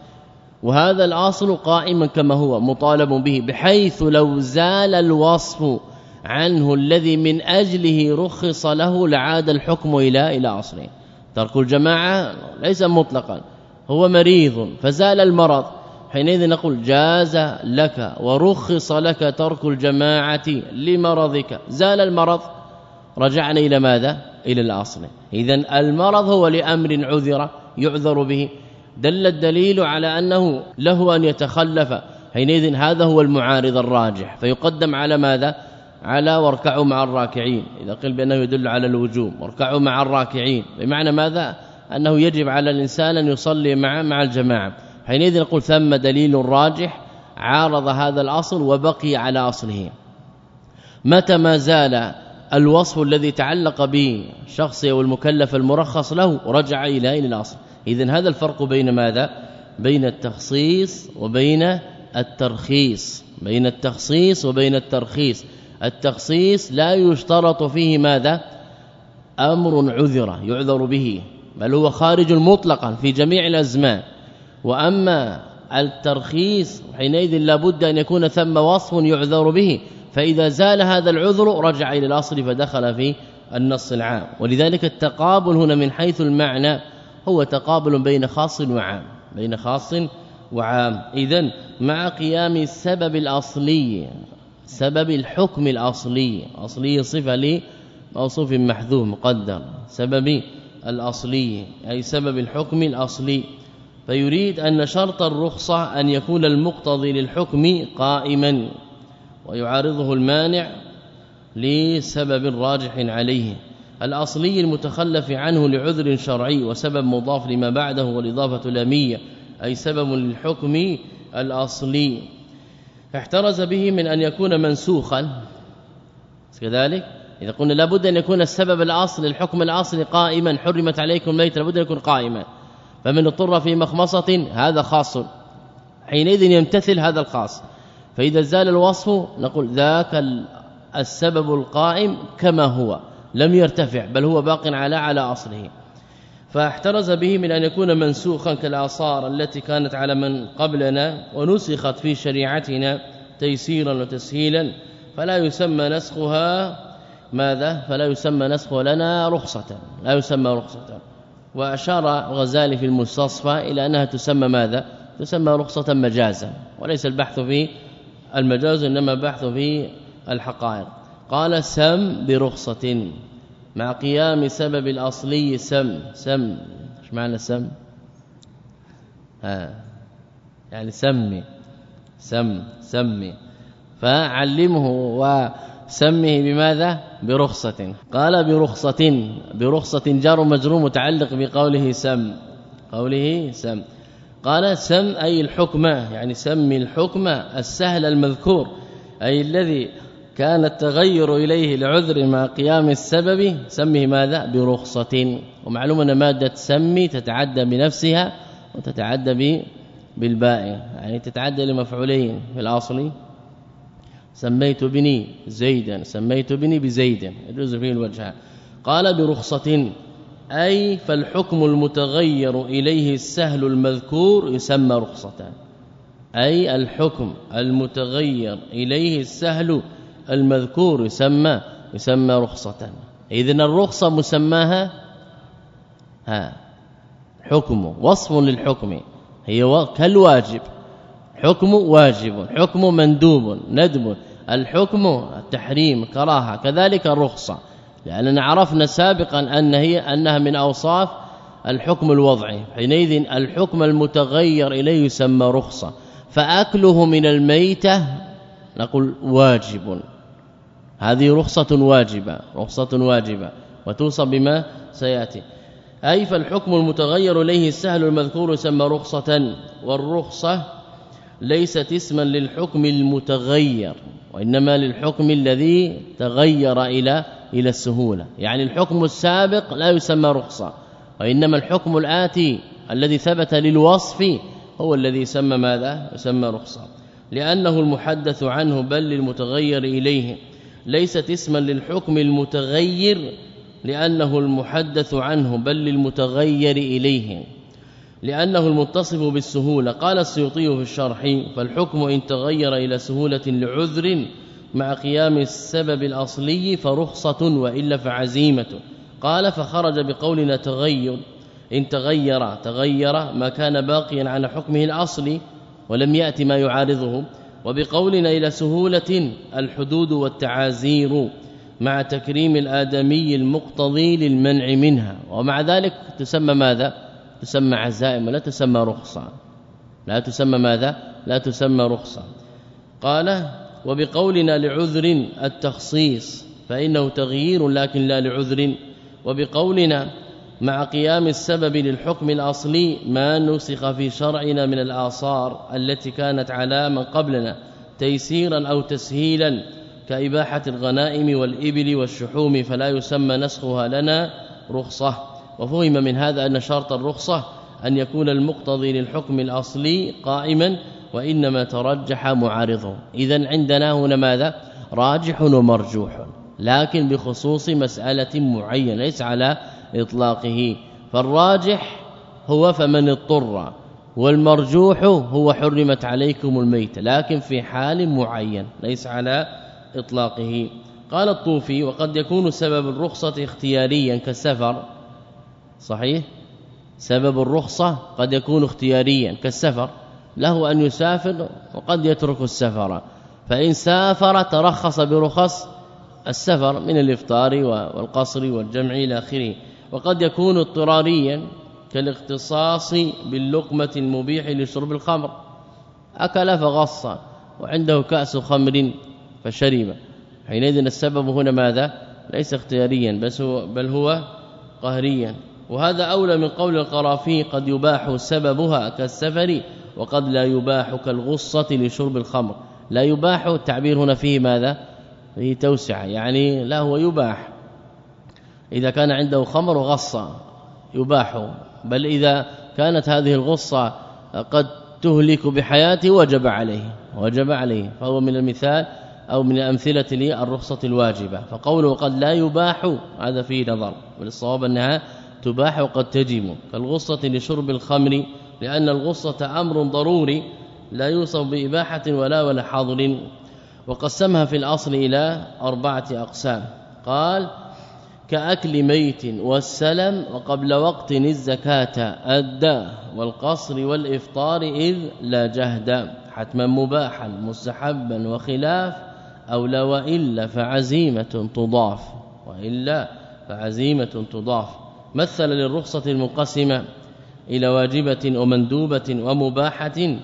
وهذا الأصل قائما كما هو مطالب به بحيث لو زال الوصف عنه الذي من أجله رخص له لعاد الحكم إلى إلى أصله. ترك الجماعة ليس مطلقا هو مريض فزال المرض. حينئذ نقول جاز لك ورخص لك ترك الجماعة لمرضك زال المرض. رجعنا إلى ماذا؟ إلى الأصل. اذا المرض هو لأمر عذر يعذر به. دل الدليل على أنه له أن يتخلف. حينئذ هذا هو المعارض الراجح. فيقدم على ماذا؟ على واركعوا مع الراكعين. إذا قيل بأنه يدل على الوجوب. واركعوا مع الراكعين. بمعنى ماذا؟ أنه يجب على الإنسان أن يصلي مع مع الجماعة. حينئذ نقول ثم دليل راجح عارض هذا الأصل وبقي على أصله. متى ما زال الوصف الذي تعلق به شخص أو المكلف المرخص له رجع إلى الأصل؟ اذا هذا الفرق بين ماذا؟ بين التخصيص وبين الترخيص. بين التخصيص وبين الترخيص. التخصيص لا يشترط فيه ماذا؟ أمر عذر يعذر به بل هو خارج مطلقا في جميع الأزمان. وأما الترخيص حينئذ لابد أن يكون ثم وصف يعذر به. فإذا زال هذا العذر رجع إلى الأصل فدخل في النص العام. ولذلك التقابل هنا من حيث المعنى هو تقابل بين خاص وعام. بين خاص وعام. اذا مع قيام السبب الأصلي سبب الحكم الأصلي. أصلي صفة لموصوف محذوف مقدر سبب الأصلي أي سبب الحكم الأصلي. فيريد أن شرط الرخصة أن يكون المقتضي للحكم قائما. ويعارضه المانع لسبب راجح عليه. الأصلي المتخلف عنه لعذر شرعي وسبب مضاف لما بعده والإضافة الاميه أي سبب للحكم الأصلي. احترز به من أن يكون منسوخا. كذلك إذا قلنا لابد أن يكون السبب الأصل الحكم الأصلي قائما حرمت عليكم الميت لابد أن يكون قائما. فمن اضطر في مخمصة هذا خاص. حينئذ يمتثل هذا الخاص. فإذا زال الوصف نقول ذاك السبب القائم كما هو لم يرتفع بل هو باق على على أصله. فاحترز به من أن يكون منسوخا كالآثار التي كانت على من قبلنا ونسخت في شريعتنا تيسيرا وتسهيلا. فلا يسمى نسخها ماذا؟ فلا يسمى نسخه لنا رخصة لا يسمى رخصة. وأشار الغزالي في المستصفى إلى أنها تسمى ماذا؟ تسمى رخصة مجازا وليس البحث في المجاز إنما البحث في الحقائق. قال سم برخصة مع قيام سبب الأصلي سم. سم إيش معنى سم؟ ها يعني سمي. سم سمي. فعلمه وسمه بماذا؟ برخصة. قال برخصة برخصة جار مجرور متعلق بقوله سم. قوله سم. قال سم أي الحكم يعني سمي الحكم السهل المذكور أي الذي كان التغير إليه لعذر مع قيام السبب سمه ماذا؟ برخصة. ومعلوم أن مادة سمي تتعدى بنفسها وتتعدى بالباء يعني تتعدى لمفعولين في الأصل. سميت بني زيدا سميت بني بزيد يجوز فيه الوجه. قال برخصة. أي فالحكم المتغير إليه السهل المذكور يسمى رخصة أي الحكم المتغير إليه السهل المذكور يسمى يسمى رخصة اذا الرخصة مسماها ها حكم وصف للحكم. هي كالواجب. حكم واجب حكم مندوب ندب. الحكم التحريم كراهة. كذلك الرخصة. لأننا عرفنا سابقا أن هي أنها من أوصاف الحكم الوضعي. حينئذ الحكم المتغير إليه يسمى رخصة. فأكله من الميتة نقول واجب. هذه رخصة واجبة رخصة واجبة. وتوصى بما سيأتي. أي فالحكم المتغير إليه السهل المذكور يسمى رخصة. والرخصة ليست اسما للحكم المتغير وإنما للحكم الذي تغير إلى إلى السهولة. يعني الحكم السابق لا يسمى رخصة وإنما الحكم الآتي الذي ثبت للوصف هو الذي يسمى ماذا؟ يسمى رخصة. لأنه المحدث عنه بل للمتغير إليه. ليست اسما للحكم المتغير لأنه المحدث عنه بل للمتغير إليه. لأنه المتصف بالسهولة. قال السيوطي في الشرح فالحكم إن تغير إلى سهولة لعذر مع قيام السبب الأصلي فرخصة وإلا فعزيمة. قال فخرج بقولنا تغير. إن تغير تغير ما كان باقيا على حكمه الأصلي ولم يأتي ما يعارضه. وبقولنا إلى سهولة الحدود والتعازير مع تكريم الآدمي المقتضي للمنع منها. ومع ذلك تسمى ماذا؟ تسمى عزائم ولا تسمى رخصة. لا تسمى ماذا؟ لا تسمى رخصة. قال وبقولنا لعذر التخصيص فإنه تغيير لكن لا لعذر. وبقولنا مع قيام السبب للحكم الأصلي ما نسخ في شرعنا من الآثار التي كانت على من قبلنا تيسيرا أو تسهيلا كإباحة الغنائم والإبل والشحوم فلا يسمى نسخها لنا رخصة. وفهم من هذا أن شرط الرخصة أن يكون المقتضي للحكم الأصلي قائما وإنما ترجح معارضه. اذا عندنا هنا ماذا؟ راجح ومرجوح لكن بخصوص مسألة معينة ليس على إطلاقه. فالراجح هو فمن اضطر والمرجوح هو حرمت عليكم الميت لكن في حال معين ليس على إطلاقه. قال الطوفي وقد يكون سبب الرخصة اختياريا كالسفر. صحيح؟ سبب الرخصة قد يكون اختياريا كالسفر. له أن يسافر وقد يترك السفر. فإن سافر ترخص برخص السفر من الإفطار والقصر والجمع إلى آخره. وقد يكون اضطراريا كالاختصاص باللقمة المبيح لشرب الخمر. أكل فغص وعنده كأس خمر فشرب. حينئذ السبب هنا ماذا؟ ليس اختياريا بس هو بل هو قهريا. وهذا أولى من قول القرافي قد يباح سببها كالسفر وقد لا يباح كالغصة لشرب الخمر. لا يباح التعبير هنا فيه ماذا؟ فيه توسعة. يعني لا هو يباح. إذا كان عنده خمر وغصه يباح. بل إذا كانت هذه الغصة قد تهلك بحياته وجب عليه. وجب عليه. فهو من المثال أو من الأمثلة للرخصة الواجبة. فقوله قد لا يباح هذا فيه نظر. والصواب أنها تباح وقد تجب كالغصة لشرب الخمر لأن الغصة أمر ضروري لا يوصف بإباحة ولا ولا حاضر. وقسمها في الأصل إلى أربعة أقسام. قال كأكل ميت والسلم وقبل وقت الزكاة أدى والقصر والإفطار إذ لا جهد. حتما مباحا مستحبا وخلاف أو لا وإلا فعزيمة تضاف. وإلا فعزيمة تضاف. مثل للرخصة المقسمة إلى واجبة ومندوبة ومباحة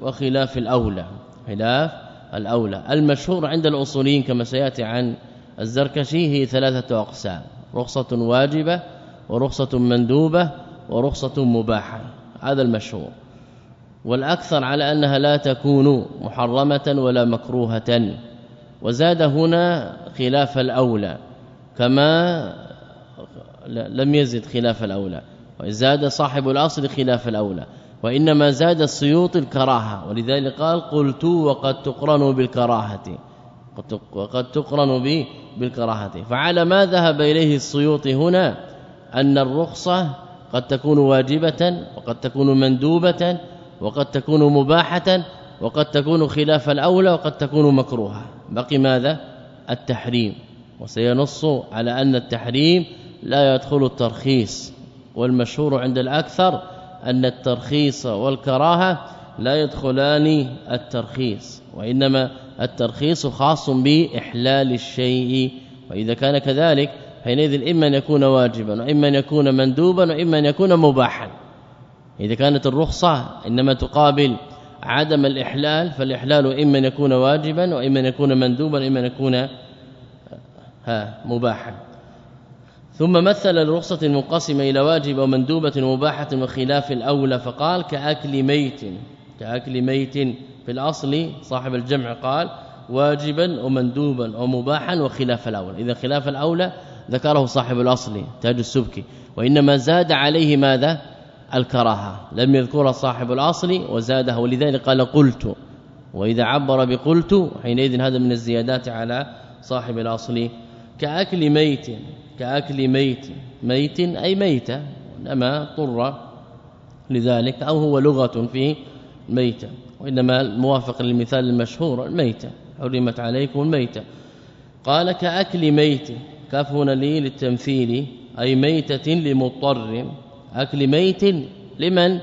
وخلاف الأولى. خلاف الأولى. المشهور عند الأصوليين كما سيأتي عن الزركشي هي ثلاثة أقسام رخصة واجبة ورخصة مندوبة ورخصة مباحة. هذا المشهور. والأكثر على أنها لا تكون محرمة ولا مكروهة. وزاد هنا خلاف الأولى. كما لم يزد خلاف الأولى. وزاد صاحب الأصل خلاف الأولى وإنما زاد السيوط الكراهة ولذلك قال قلت وقد تقرن بالكراهة وقد تقرن به بالكراهة. فعلى ما ذهب إليه السيوط هنا أن الرخصة قد تكون واجبة وقد تكون مندوبة وقد تكون مباحة وقد تكون خلاف الأولى وقد تكون مكروهة. بقي ماذا؟ التحريم. وسينص على أن التحريم لا يدخل الترخيص. والمشهور عند الأكثر أن الترخيص والكراهة لا يدخلان الترخيص وإنما الترخيص خاص بإحلال الشيء. واذا كان كذلك حينئذ إما أن يكون واجبا وإما أن يكون مندوبا وإما أن يكون مباحا. إذا كانت الرخصة إنما تقابل عدم الإحلال فالإحلال إما أن يكون واجبا وإما أن يكون مندوبا وإما أن يكون ها مباحا. ثم مثل الرخصة المنقسمة إلى واجب ومندوبة ومباحة وخلاف الأولى فقال كأكل ميت كأكل ميت في الأصل صاحب الجمع قال واجبا ومندوبا ومباحا وخلاف الأولى. إذا خلاف الأولى ذكره صاحب الأصل تاج السبكي وإنما زاد عليه ماذا؟ الكراهة. لم يذكر صاحب الأصل وزاده ولذلك قال قلت. وإذا عبر بقلت حينئذ هذا من الزيادات على صاحب الأصل. كأكل ميت. كأكل ميت. ميت أي ميتة إنما اضطر لذلك أو هو لغة في ميتة. وإنما الموافق للمثال المشهور الميتة. حرمت عليكم الميتة. قال كأكل ميت. كاف هنا لي للتمثيل. أي ميتة لمضطر. أكل ميت لمن؟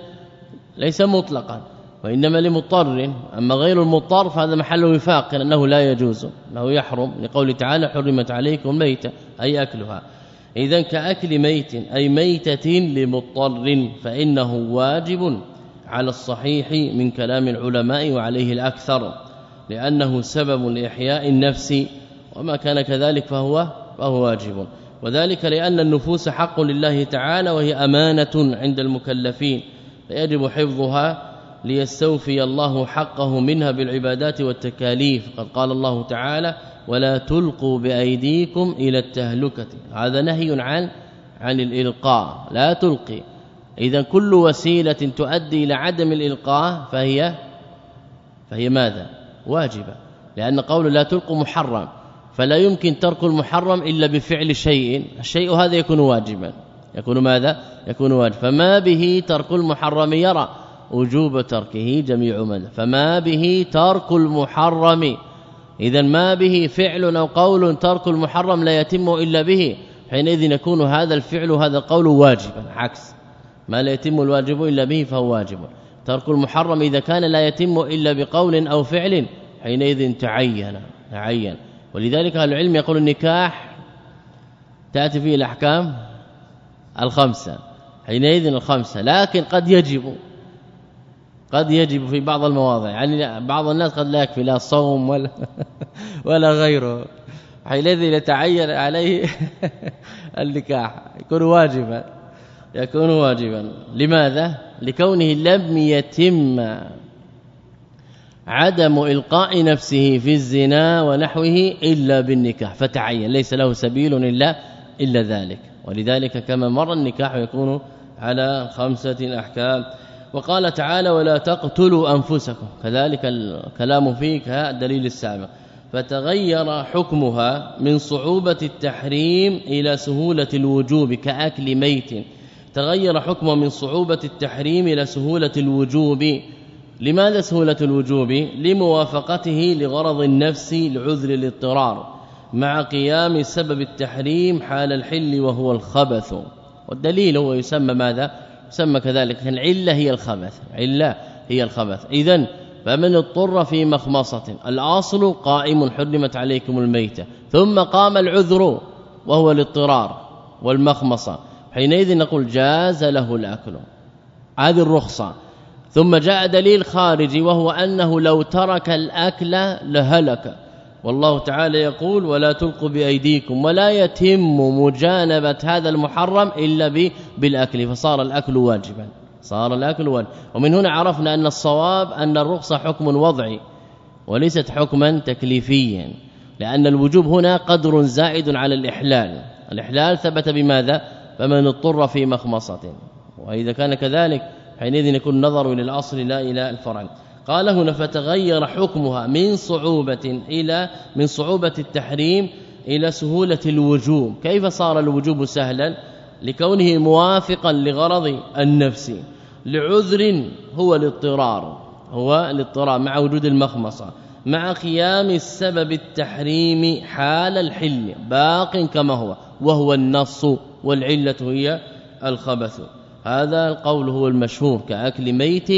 ليس مطلقا. وإنما لمضطر أما غير المضطر فهذا محل وفاق انه لا يجوز أنه يحرم لقول تعالى حرمت عليكم ميته أي أكلها. اذا كأكل ميت أي ميتة لمضطر فإنه واجب على الصحيح من كلام العلماء وعليه الأكثر لأنه سبب لإحياء النفس وما كان كذلك فهو فهو واجب. وذلك لأن النفوس حق لله تعالى وهي أمانة عند المكلفين فيجب حفظها ليستوفي الله حقه منها بالعبادات والتكاليف. قد قال الله تعالى ولا تلقوا بأيديكم إلى التهلكة هذا نهي عن عن الإلقاء. لا تلقي. اذا كل وسيلة تؤدي إلى عدم الإلقاء فهي فهي ماذا؟ واجبة. لأن قول لا تلقوا محرم فلا يمكن ترك المحرم إلا بفعل شيء. الشيء هذا يكون واجبا. يكون ماذا؟ يكون واجب فما به ترك المحرم يرى. وجوب تركه جميع من فما به ترك المحرم. اذا ما به فعل أو قول ترك المحرم لا يتم إلا به. حينئذ يكون هذا الفعل هذا القول واجبا. عكس. ما لا يتم الواجب إلا به فهو واجب. ترك المحرم إذا كان لا يتم إلا بقول أو فعل حينئذ تعين. تعين. ولذلك أهل العلم يقول النكاح تأتي فيه الأحكام الخمسة. حينئذ الخمسة. لكن قد يجب قد يجب في بعض المواضع يعني بعض الناس قد لا يكفي لا صوم ولا ولا غيره. حينئذ يتعين عليه النكاح. يكون واجبا. يكون واجبا. لماذا؟ لكونه لم يتم عدم إلقاء نفسه في الزنا ونحوه إلا بالنكاح. فتعين. ليس له سبيل الا إلا ذلك. ولذلك كما مر النكاح يكون على خمسة أحكام. وقال تعالى ولا تقتلوا أنفسكم. كذلك الكلام فيه كدليل السابق. فتغير حكمها من صعوبة التحريم إلى سهولة الوجوب كأكل ميت. تغير حكمه من صعوبة التحريم إلى سهولة الوجوب. لماذا سهولة الوجوب؟ لموافقته لغرض النفس لعذر الاضطرار. مع قيام سبب التحريم حال الحل وهو الخبث. والدليل هو يسمى ماذا؟ يسمى كذلك. العله هي الخبث علة هي الخبث. اذا فمن اضطر في مخمصة. الأصل قائم حرمت عليكم الميتة. ثم قام العذر وهو الاضطرار والمخمصة. حينئذ نقول جاز له الأكل. هذه الرخصة. ثم جاء دليل خارجي وهو أنه لو ترك الأكل لهلك. والله تعالى يقول ولا تلقوا بأيديكم ولا يتم مجانبة هذا المحرم إلا بالأكل فصار الأكل واجبا صار الأكل واجبا. ومن هنا عرفنا أن الصواب أن الرخصه حكم وضعي وليست حكما تكليفيا لأن الوجوب هنا قدر زائد على الإحلال. الإحلال ثبت بماذا؟ فمن اضطر في مخمصة. وإذا كان كذلك حينئذ يكون النظر إلى الاصل لا إلى الفرع قال هنا فتغير حكمها من صعوبة إلى من صعوبة التحريم إلى سهولة الوجوب. كيف صار الوجوب سهلا؟ لكونه موافقا لغرض النفس لعذر هو الاضطرار هو الاضطرار مع وجود المخمصة مع قيام السبب التحريم حال الحل باق كما هو وهو النص والعلة هي الخبث. هذا القول هو المشهور كأكل ميت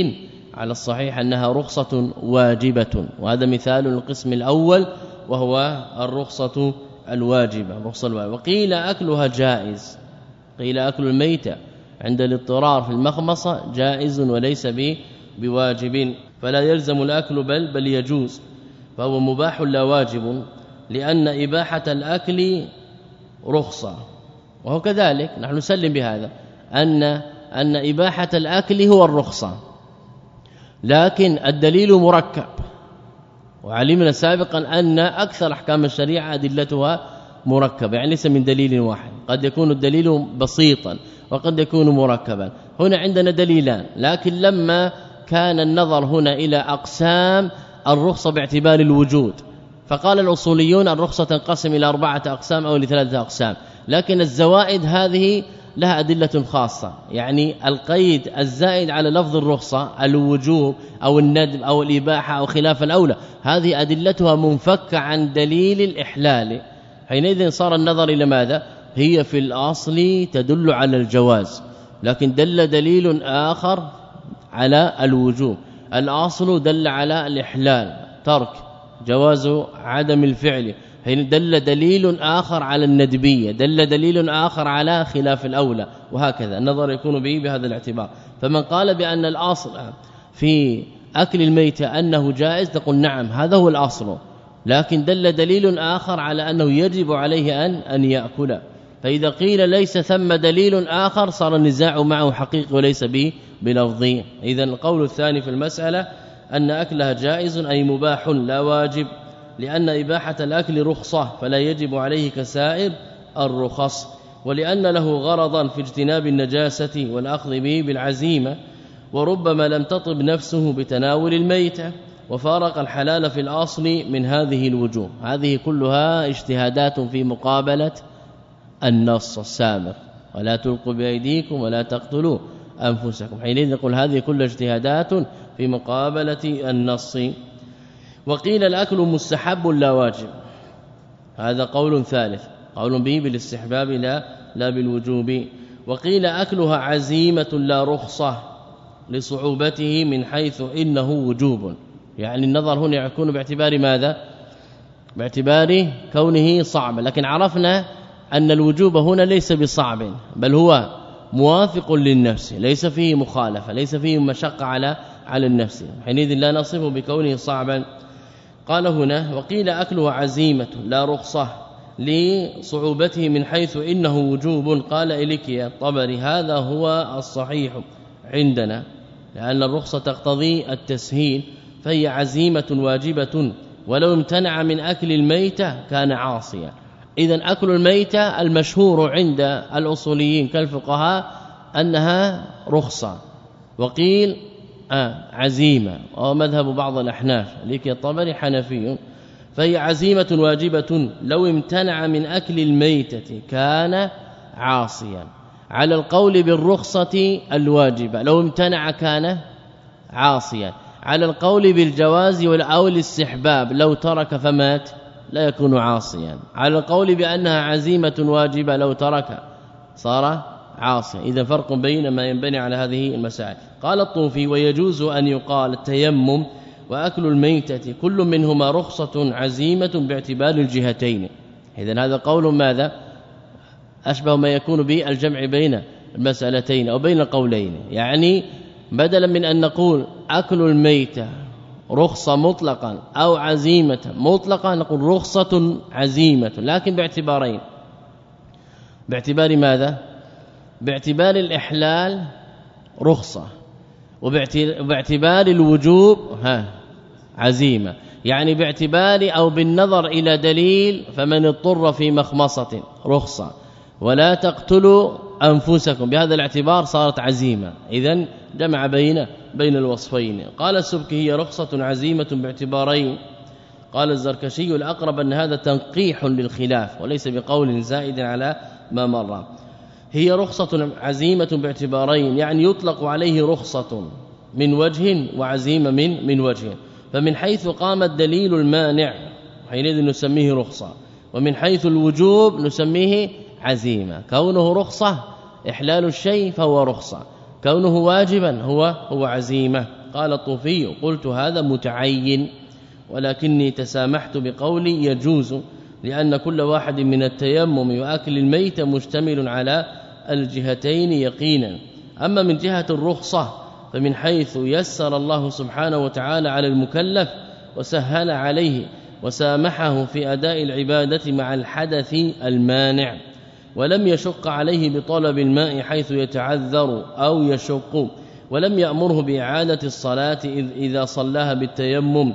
على الصحيح أنها رخصة واجبة وهذا مثال القسم الأول وهو الرخصة الواجبة الرخصة الواجبة. وقيل أكلها جائز قيل أكل الميتة عند الاضطرار في المخمصة جائز وليس بواجب. فلا يلزم الأكل بل بل يجوز. فهو مباح لا واجب لأن إباحة الأكل رخصة. وهو كذلك نحن نسلم بهذا أن أن إباحة الأكل هو الرخصة. لكن الدليل مركب. وعلمنا سابقا أن أكثر أحكام الشريعة أدلتها مركبة يعني ليس من دليل واحد. قد يكون الدليل بسيطا وقد يكون مركبا. هنا عندنا دليلان لكن لما كان النظر هنا إلى أقسام الرخصة باعتبار الوجود فقال الأصوليون الرخصة تنقسم إلى أربعة أقسام أو لثلاثه أقسام. لكن الزوائد هذه لها أدلة خاصة. يعني القيد الزائد على لفظ الرخصة الوجوب أو الندب أو الإباحة أو خلاف الأولى هذه أدلتها منفكة عن دليل الإحلال. حينئذ صار النظر إلى ماذا؟ هي في الأصل تدل على الجواز لكن دل دليل آخر على الوجوب. الأصل دل على الإحلال ترك جواز عدم الفعل. حين دل دليل آخر على الندبية دل دليل آخر على خلاف الأولى وهكذا. النظر يكون به بهذا الاعتبار. فمن قال بأن الأصل في أكل الميتة أنه جائز تقول نعم هذا هو الأصل. لكن دل دليل آخر على أنه يجب عليه أن أن يأكل. فإذا قيل ليس ثم دليل آخر صار النزاع معه حقيقي وليس به بلفظي اذا القول الثاني في المسألة أن أكلها جائز أي مباح لا واجب. لأن إباحة الأكل رخصة فلا يجب عليه كسائر الرخص. ولأن له غرضا في اجتناب النجاسة والأخذ به بالعزيمة وربما لم تطب نفسه بتناول الميتة وفارق الحلال في الأصل من هذه الوجوه. هذه كلها اجتهادات في مقابلة النص السابق ولا تلقوا بأيديكم ولا تقتلوا أنفسكم. حينئذ نقول هذه كلها اجتهادات في مقابلة النص. وقيل الأكل مستحب لا واجب. هذا قول ثالث. قول به بالاستحباب لا لا بالوجوب. وقيل أكلها عزيمة لا رخصة لصعوبته من حيث إنه وجوب. يعني النظر هنا يكون باعتبار ماذا؟ باعتبار كونه صعبا لكن عرفنا أن الوجوب هنا ليس بصعب بل هو موافق للنفس ليس فيه مخالفة ليس فيه مشقة على على النفس. حينئذ لا نصفه بكونه صعبا. قال هنا وقيل أكله عزيمة لا رخصة لصعوبته من حيث إنه وجوب. قال إليك يا طبري هذا هو الصحيح عندنا لأن الرخصة تقتضي التسهيل فهي عزيمة واجبة ولو امتنع من أكل الميتة كان عاصيا. اذا أكل الميتة المشهور عند الأصوليين كالفقهاء أنها رخصة. وقيل آه عزيمة. وهو مذهب بعض الأحناف. لك الطبري حنفي. فهي عزيمة واجبة لو امتنع من أكل الميتة كان عاصيا. على القول بالرخصة الواجبة. لو امتنع كان عاصيا. على القول بالجواز أو الاستحباب. لو ترك فمات لا يكون عاصيا. على القول بأنها عزيمة واجبة لو ترك صار عاصيا إذا فرق بين ما ينبني على هذه المسائل. قال الطوفي ويجوز أن يقال التيمم وأكل الميتة كل منهما رخصة عزيمة باعتبار الجهتين. اذا هذا قول ماذا؟ أشبه ما يكون به الجمع بين المسألتين أو بين القولين. يعني بدلا من أن نقول أكل الميتة رخصه مطلقا أو عزيمة مطلقا نقول رخصة عزيمة لكن باعتبارين. باعتبار ماذا؟ باعتبار الإحلال رخصة وباعتبار الوجوب ها عزيمة. يعني باعتبار أو بالنظر إلى دليل فمن اضطر في مخمصة رخصة. ولا تقتلوا أنفسكم. بهذا الاعتبار صارت عزيمة. اذا جمع بين بين الوصفين. قال السبكي هي رخصة عزيمة باعتبارين. قال الزركشي الأقرب أن هذا تنقيح للخلاف وليس بقول زائد على ما مر. هي رخصة عزيمة باعتبارين يعني يطلق عليه رخصة من وجه وعزيمة من من وجه. فمن حيث قام الدليل المانع حينئذ نسميه رخصة. ومن حيث الوجوب نسميه عزيمة. كونه رخصة إحلال الشيء فهو رخصة. كونه واجبا هو هو عزيمة. قال الطوفي قلت هذا متعين. ولكني تسامحت بقولي يجوز لأن كل واحد من التيمم واكل الميت مشتمل على الجهتين يقينا. أما من جهة الرخصة فمن حيث يسر الله سبحانه وتعالى على المكلف وسهل عليه وسامحه في أداء العبادة مع الحدث المانع ولم يشق عليه بطلب الماء حيث يتعذر أو يشق ولم يأمره بإعادة الصلاة إذا صلاها بالتيمم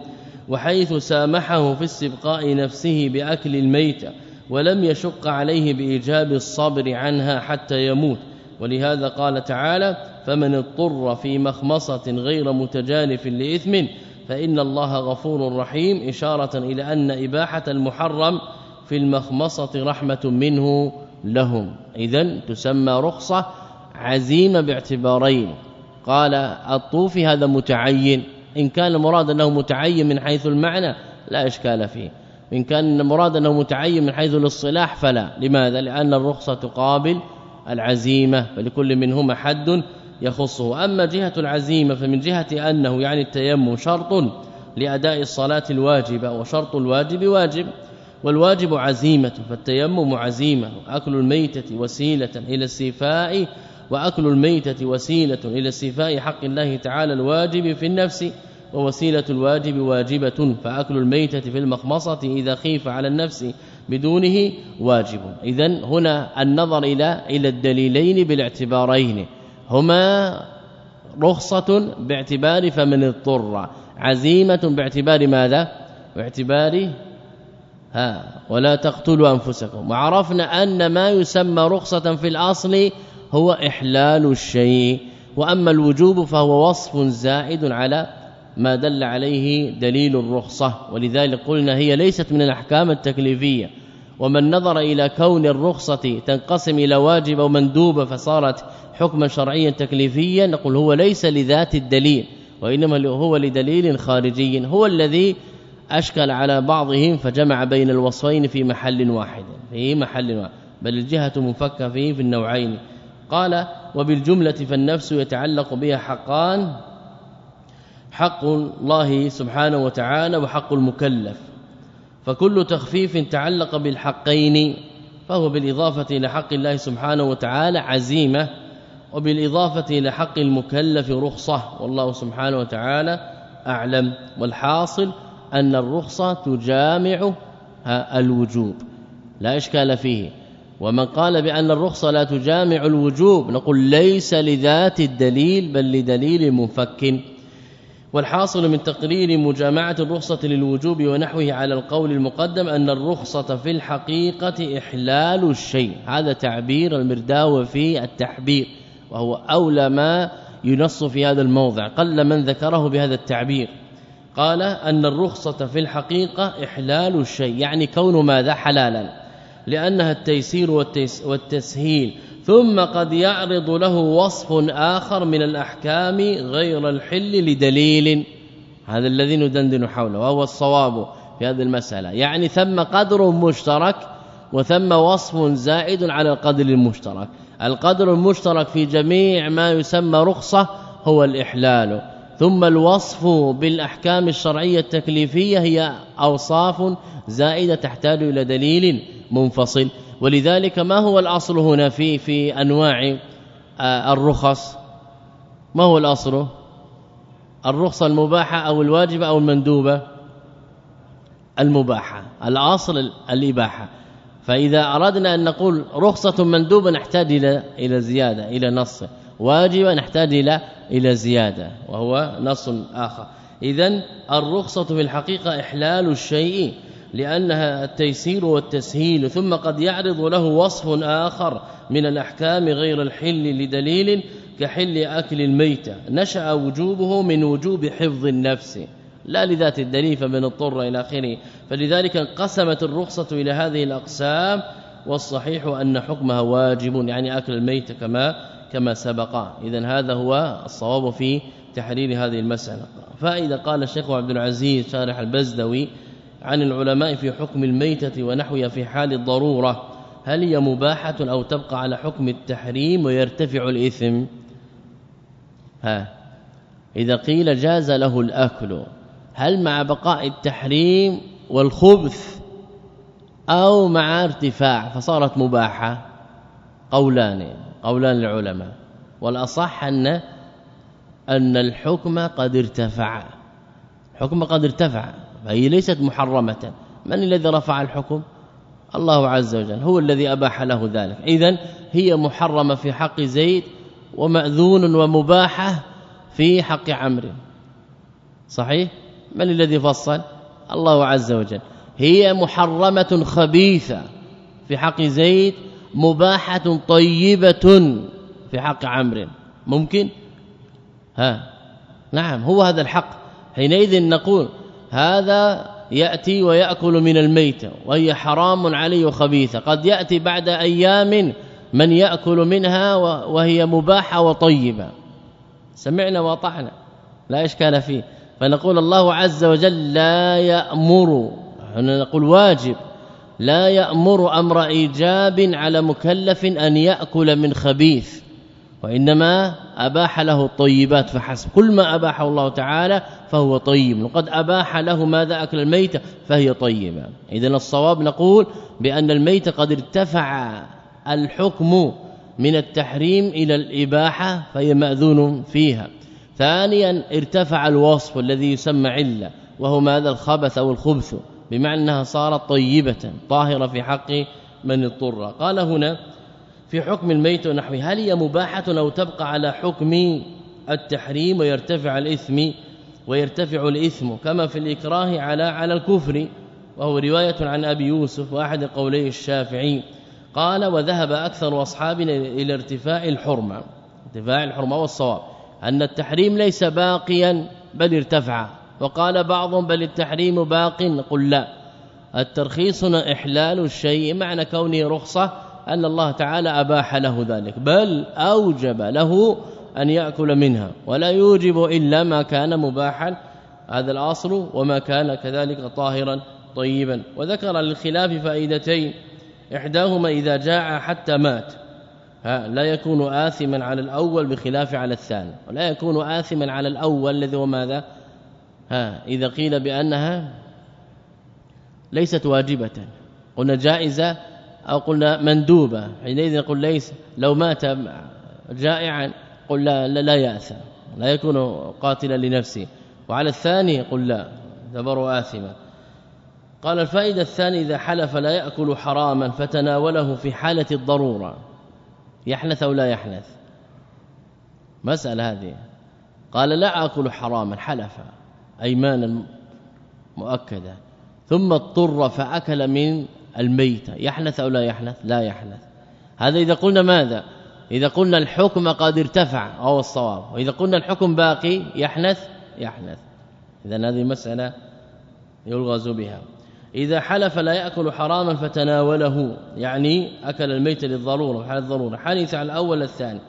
وحيث سامحه في استبقاء نفسه بأكل الميت ولم يشق عليه بإيجاب الصبر عنها حتى يموت. ولهذا قال تعالى فمن اضطر في مخمصة غير متجانف لإثم فإن الله غفور رحيم إشارة إلى أن إباحة المحرم في المخمصة رحمة منه لهم. اذا تسمى رخصة عزيمة باعتبارين. قال الطوفي هذا متعين. إن كان المراد أنه متعين من حيث المعنى لا إشكال فيه. إن كان المراد أنه متعين من حيث الاصطلاح فلا. لماذا؟ لأن الرخصة تقابل العزيمة فلكل منهما حد يخصه. أما جهة العزيمة فمن جهة أنه يعني التيمم شرط لأداء الصلاة الواجبة وشرط الواجب واجب والواجب عزيمة فالتيمم عزيمة وأكل الميتة وسيلة إلى السفاء وأكل الميتة وسيلة إلى استيفاء حق الله تعالى الواجب في النفس. ووسيلة الواجب واجبة فأكل الميتة في المخمصة إذا خيف على النفس بدونه واجب. اذا هنا النظر إلى إلى الدليلين بالاعتبارين. هما رخصة باعتبار فمن اضطر. عزيمة باعتبار ماذا؟ باعتبار ها ولا تقتلوا أنفسكم. وعرفنا أن ما يسمى رخصة في الأصل هو إحلال الشيء. وأما الوجوب فهو وصف زائد على ما دل عليه دليل الرخصة. ولذلك قلنا هي ليست من الأحكام التكليفية. ومن نظر إلى كون الرخصة تنقسم إلى واجب ومندوب فصارت حكما شرعيا تكليفيا نقول هو ليس لذات الدليل وإنما هو لدليل خارجي هو الذي أشكل على بعضهم فجمع بين الوصفين في محل واحد في محل واحد. بل الجهة منفكة فيه في النوعين. قال وبالجملة فالنفس يتعلق بها حقان حق الله سبحانه وتعالى وحق المكلف. فكل تخفيف تعلق بالحقين فهو بالإضافة إلى حق الله سبحانه وتعالى عزيمة وبالإضافة إلى حق المكلف رخصة والله سبحانه وتعالى أعلم والحاصل أن الرخصة تجامع الوجوب. لا إشكال فيه. ومن قال بأن الرخصة لا تجامع الوجوب نقول ليس لذات الدليل بل لدليل منفك والحاصل من تقرير مجامعة الرخصة للوجوب ونحوه على القول المقدم أن الرخصة في الحقيقة إحلال الشيء. هذا تعبير المرداوي في التحبير وهو أولى ما ينص في هذا الموضع قل من ذكره بهذا التعبير. قال أن الرخصة في الحقيقة إحلال الشيء يعني كون ماذا؟ حلالا. لأنها التيسير والتسهيل ثم قد يعرض له وصف آخر من الأحكام غير الحل لدليل. هذا الذي ندندن حوله وهو الصواب في هذه المسألة. يعني ثم قدر مشترك وثم وصف زائد على القدر المشترك. القدر المشترك في جميع ما يسمى رخصة هو الإحلال. ثم الوصف بالأحكام الشرعية التكليفية هي أوصاف زائدة تحتاج إلى دليل منفصل. ولذلك ما هو الأصل هنا في في أنواع آه، الرخص؟ ما هو الأصل؟ الرخصه المباحة أو الواجبة أو المندوبة؟ المباحة الأصل الإباحة. فإذا أردنا أن نقول رخصة مندوبة نحتاج إلى إلى زيادة إلى نص. واجبة نحتاج إلى إلى زيادة وهو نص آخر. اذا الرخصة في الحقيقة إحلال الشيء. لأنها التيسير والتسهيل ثم قد يعرض له وصف آخر من الأحكام غير الحل لدليل كحل أكل الميتة نشأ وجوبه من وجوب حفظ النفس. لا لذات الدليل فمن اضطر إلى آخره. فلذلك انقسمت الرخصة إلى هذه الأقسام والصحيح أن حكمها واجب يعني أكل الميت كما كما سبق. اذا هذا هو الصواب في تحرير هذه المسألة. فإذا قال الشيخ عبد العزيز شارح البزدوي عن العلماء في حكم الميتة ونحوها في حال الضرورة. هل هي مباحة أو تبقى على حكم التحريم ويرتفع الإثم؟ ها. إذا قيل جاز له الأكل هل مع بقاء التحريم والخبث أو مع ارتفاع؟ فصارت مباحة. قولان قولان العلماء والأصح أن أن الحكم قد ارتفع. الحكم قد ارتفع. فهي ليست محرمة. من الذي رفع الحكم؟ الله عز وجل هو الذي أباح له ذلك. اذا هي محرمة في حق زيد ومأذون ومباحه في حق عمرو. صحيح؟ من الذي فصل؟ الله عز وجل. هي محرمة خبيثة في حق زيد مباحة طيبة في حق عمرو. ممكن؟ ها نعم هو هذا الحق. حينئذ نقول هذا يأتي ويأكل من الميتة وهي حرام عليه وخبيثة. قد يأتي بعد أيام من يأكل منها وهي مباحة وطيبة. سمعنا وطعنا لا إشكال فيه. فنقول الله عز وجل لا يأمر نقول واجب لا يأمر أمر إيجاب على مكلف أن يأكل من خبيث. وإنما أباح له الطيبات فحسب. كل ما أباحه الله تعالى فهو طيب. وقد أباح له ماذا؟ أكل الميتة فهي طيبة. اذا الصواب نقول بأن الميته قد ارتفع الحكم من التحريم إلى الإباحة فهي مأذون فيها. ثانيا ارتفع الوصف الذي يسمى علة وهو ماذا؟ الخبث أو الخبث بمعنى أنها صارت طيبة طاهرة في حق من اضطر. قال هنا في حكم الميت ونحوه. هل هي مباحة أو تبقى على حكم التحريم ويرتفع الإثم ويرتفع الإثم؟ كما في الإكراه على على الكفر. وهو رواية عن أبي يوسف وأحد قولي الشافعي. قال وذهب أكثر اصحابنا إلى ارتفاع الحرمة. ارتفاع الحرمة والصواب. أن التحريم ليس باقيا بل ارتفع. وقال بعضهم بل التحريم باق؟ قل لا. الترخيص إحلال الشيء معنى كونه رخصة أن الله تعالى أباح له ذلك بل أوجب له أن يأكل منها ولا يوجب إلا ما كان مباحا هذا الأصل وما كان كذلك طاهرا طيبا. وذكر للخلاف فائدتين إحداهما إذا جاع حتى مات لا يكون آثما على الأول بخلاف على الثاني ولا يكون آثما على الأول الذي هو ماذا؟ ها إذا قيل بأنها ليست واجبة قلنا جائزة أو قلنا مندوبة حينئذ نقول ليس لو مات جائعا قل لا لا, لا لا يكون قاتلا لنفسه. وعلى الثاني قل لا ذبر آثما قال الفائدة الثانية إذا حلف لا يأكل حراما فتناوله في حالة الضرورة. يحنث أو لا يحنث؟ مسألة هذه. قال لا أكل حراما حلف أيمانا مؤكدة. ثم اضطر فأكل من الميتة يحنث أو لا يحنث لا يحنث هذا إذا قلنا ماذا؟ إذا قلنا الحكم قد ارتفع أو الصواب. وإذا قلنا الحكم باقي يحنث يحنث إذا هذه مسألة يلغز بها. إذا حلف لا يأكل حراما فتناوله يعني أكل الميت للضرورة حال الضرورة. حنث على الأول الثاني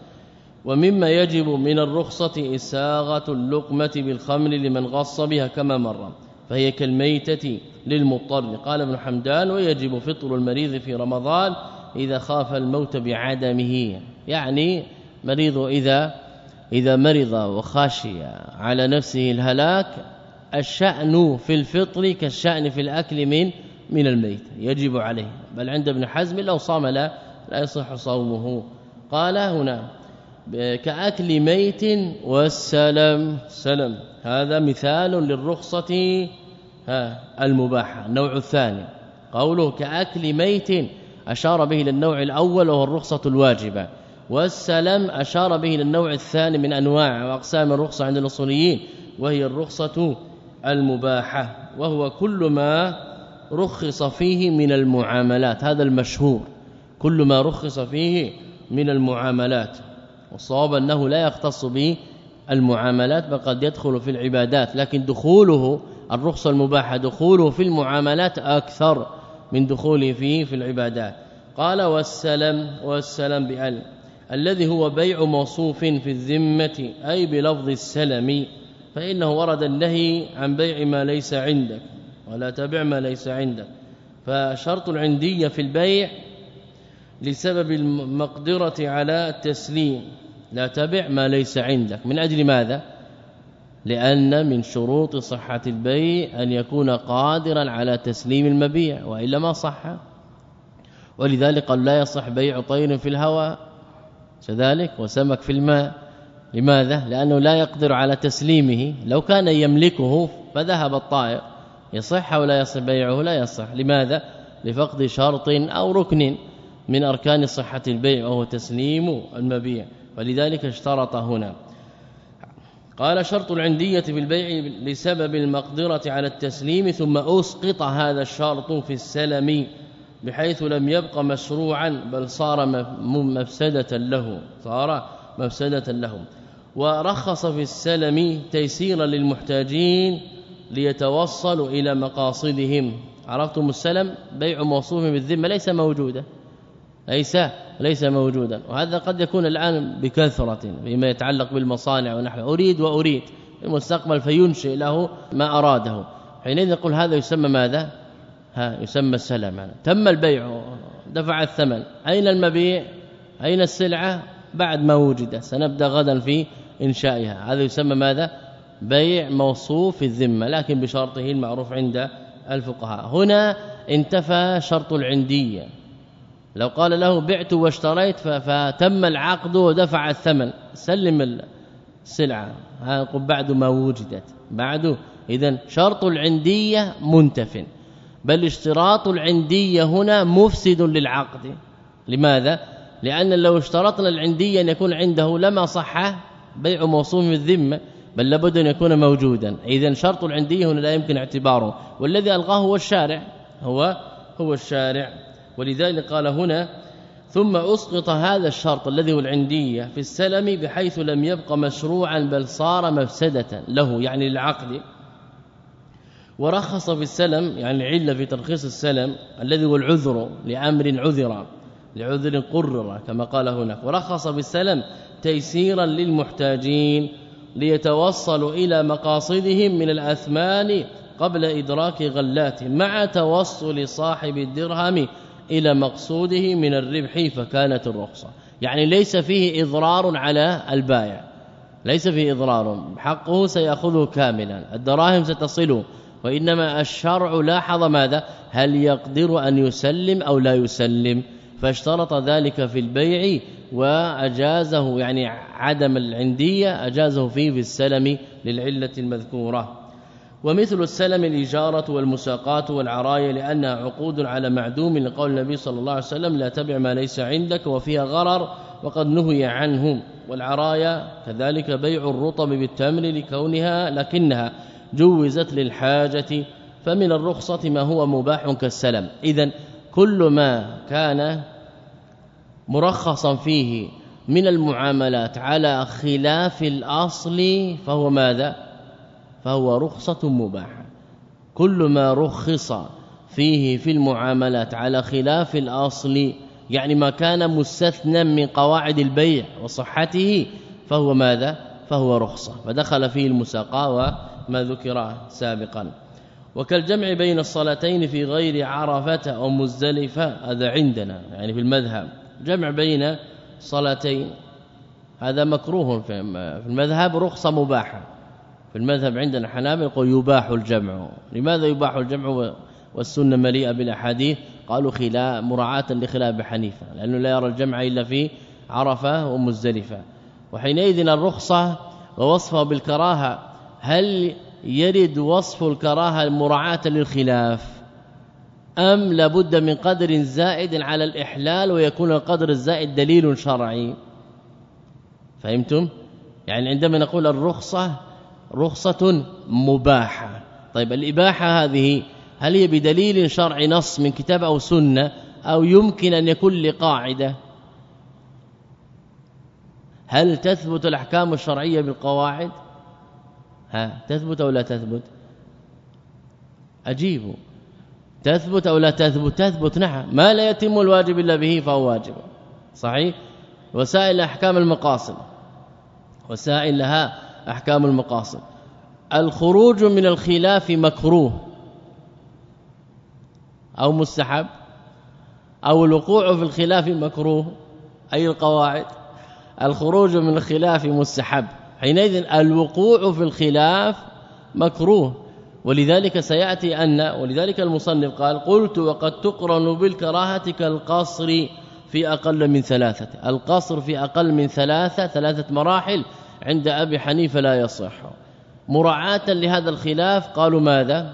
ومما يجب من الرخصة إساغة اللقمة بالخمر لمن غص بها كما مر. فهي كالميتة للمضطر. قال ابن حمدان ويجب فطر المريض في رمضان إذا خاف الموت بعدمه. يعني مريض إذا إذا مرض وخشي على نفسه الهلاك الشأن في الفطر كالشأن في الأكل من من الميت. يجب عليه. بل عند ابن حزم لو صام لا لا يصح صومه. قال هنا كأكل ميت والسلم سلم هذا مثال للرخصة ها المباحة. النوع الثاني قوله كأكل ميت أشار به للنوع الأول وهو الرخصة الواجبة. والسلم أشار به للنوع الثاني من أنواع وأقسام الرخصة عند الأصوليين وهي الرخصة المباحة وهو كل ما رخص فيه من المعاملات هذا المشهور. كل ما رخص فيه من المعاملات. والصواب أنه لا يختص به المعاملات بل قد يدخل في العبادات لكن دخوله الرخصة المباحة دخوله في المعاملات أكثر من دخوله فيه في العبادات. قال والسلام والسلام بأل. الذي هو بيع موصوف في الذمة أي بلفظ السلم فإنه ورد النهي عن بيع ما ليس عندك ولا تبع ما ليس عندك. فشرط العندية في البيع لسبب المقدرة على التسليم لا تبع ما ليس عندك. من أجل ماذا؟ لأن من شروط صحة البيع أن يكون قادرا على تسليم المبيع وإلا ما صح. ولذلك قال لا يصح بيع طير في الهواء. كذلك وسمك في الماء. لماذا؟ لأنه لا يقدر على تسليمه. لو كان يملكه فذهب الطائر. يصح أو لا يصح بيعه؟ لا يصح. لماذا؟ لفقد شرط أو ركن من أركان صحة البيع وهو تسليم المبيع. ولذلك اشترط هنا. قال شرط العندية في البيع لسبب المقدرة على التسليم ثم أسقط هذا الشرط في السلم بحيث لم يبق مشروعا بل صار مفسدة له صار مفسدة له ورخص في السلم تيسيرا للمحتاجين ليتوصلوا إلى مقاصدهم. عرفتم السلم؟ بيع موصوف بالذمة ليس موجودا. ليس ليس موجودا وهذا قد يكون الآن بكثرة فيما يتعلق بالمصانع ونحو أريد وأريد في المستقبل فينشئ له ما أراده. حينئذ نقول هذا يسمى ماذا؟ ها يسمى السلم. تم البيع دفع الثمن. أين المبيع؟ أين السلعة؟ بعد ما وجد سنبدأ غدا في إنشائها. هذا يسمى ماذا؟ بيع موصوف في الذمة لكن بشرطه المعروف عند الفقهاء. هنا انتفى شرط العندية. لو قال له بعت واشتريت فتم العقد ودفع الثمن. سلم السلعة. بعد ما وجدت. بعد اذا شرط العندية منتف. بل اشتراط العندية هنا مفسد للعقد. لماذا؟ لأن لو اشترطنا العندية أن يكون عنده لما صح بيع موصوم الذمة بل لابد أن يكون موجودا. اذا شرط العندية هنا لا يمكن اعتباره. والذي الغاه هو الشارع. هو هو الشارع. ولذلك قال هنا ثم أسقط هذا الشرط الذي هو العندية في السلم بحيث لم يبق مشروعا بل صار مفسدة له يعني للعقد ورخص في السلم يعني العلة في ترخيص السلم الذي هو العذر لأمر عذر لعذر قرر كما قال هناك ورخص بالسلم تيسيرا للمحتاجين ليتوصلوا إلى مقاصدهم من الأثمان قبل إدراك غلات مع توصل صاحب الدرهم إلى مقصوده من الربح فكانت الرخصة. يعني ليس فيه إضرار على البائع. ليس فيه إضرار. حقه سيأخذه كاملا. الدراهم ستصله. وإنما الشرع لاحظ ماذا؟ هل يقدر أن يسلم أو لا يسلم؟ فاشترط ذلك في البيع وأجازه يعني عدم العندية أجازه فيه في السلم للعلة المذكورة. ومثل السلم الإجارة والمساقات والعرايه لأنها عقود على معدوم لقول النبي صلى الله عليه وسلم لا تبع ما ليس عندك وفيها غرر وقد نهي عنه والعرايه كذلك بيع الرطب بالتمر لكونها لكنها جوزت للحاجة فمن الرخصة ما هو مباح كالسلم. اذا كل ما كان مرخصا فيه من المعاملات على خلاف الأصل فهو ماذا؟ فهو رخصة مباحة. كل ما رخص فيه في المعاملات على خلاف الأصل يعني ما كان مستثنى من قواعد البيع وصحته فهو ماذا؟ فهو رخصة. فدخل فيه المساقاه وما ذكر سابقا. وكالجمع بين الصلاتين في غير عرفة أو مزدلفة هذا عندنا يعني في المذهب. جمع بين صلاتين هذا مكروه في المذهب رخصة مباحة. في المذهب عندنا حنابل يقول يباح الجمع. لماذا يباح الجمع والسنة مليئة بالأحاديث؟ قالوا خلاف مراعاة لخلاف حنيفة لأنه لا يرى الجمع إلا في عرفة ومزدلفة. وحينئذ الرخصة ووصفها بالكراهة هل يرد وصف الكراهة المراعاة للخلاف؟ أم لابد من قدر زائد على الإحلال ويكون القدر الزائد دليل شرعي؟ فهمتم؟ يعني عندما نقول الرخصة رخصة مباحة. طيب الإباحة هذه هل هي بدليل شرعي نص من كتاب أو سنة أو يمكن أن يكون لقاعدة؟ هل تثبت الأحكام الشرعية بالقواعد؟ ها تثبت أو لا تثبت؟ اجيبوا تثبت أو لا تثبت؟ تثبت نعم. ما لا يتم الواجب إلا به فهو واجب. صحيح؟ وسائل أحكام المقاصد. وسائل لها أحكام المقاصد. الخروج من الخلاف مكروه. أو مستحب. أو الوقوع في الخلاف مكروه. أي القواعد؟ الخروج من الخلاف مستحب. حينئذ الوقوع في الخلاف مكروه. ولذلك سيأتي أن ولذلك المصنف قال قلت وقد تقرن بالكراهة كالقصر في أقل من ثلاثة. القصر في أقل من ثلاثة ثلاثة مراحل عند أبي حنيفة لا يصح. مراعاة لهذا الخلاف قالوا ماذا؟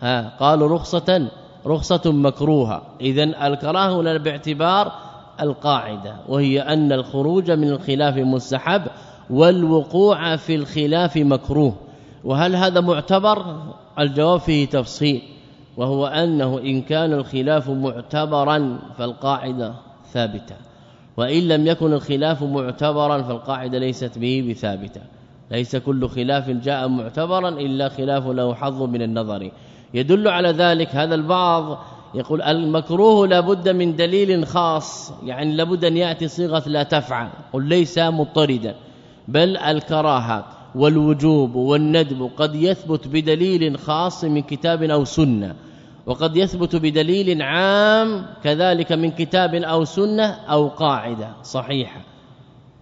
ها قالوا رخصة رخصة مكروهة. اذا الكراهة هنا باعتبار القاعدة وهي أن الخروج من الخلاف مستحب والوقوع في الخلاف مكروه. وهل هذا معتبر؟ الجواب فيه تفصيل وهو أنه إن كان الخلاف معتبرا فالقاعدة ثابتة. وإن لم يكن الخلاف معتبرا فالقاعدة ليست به بثابتة. ليس كل خلاف جاء معتبرا إلا خلاف له حظ من النظر. يدل على ذلك هذا البعض يقول المكروه لابد من دليل خاص يعني لابد أن يأتي صيغة لا تفعل قل ليس مضطردا بل الكراهة والوجوب والندب قد يثبت بدليل خاص من كتاب أو سنة. وقد يثبت بدليل عام كذلك من كتاب أو سنة أو قاعدة صحيحة.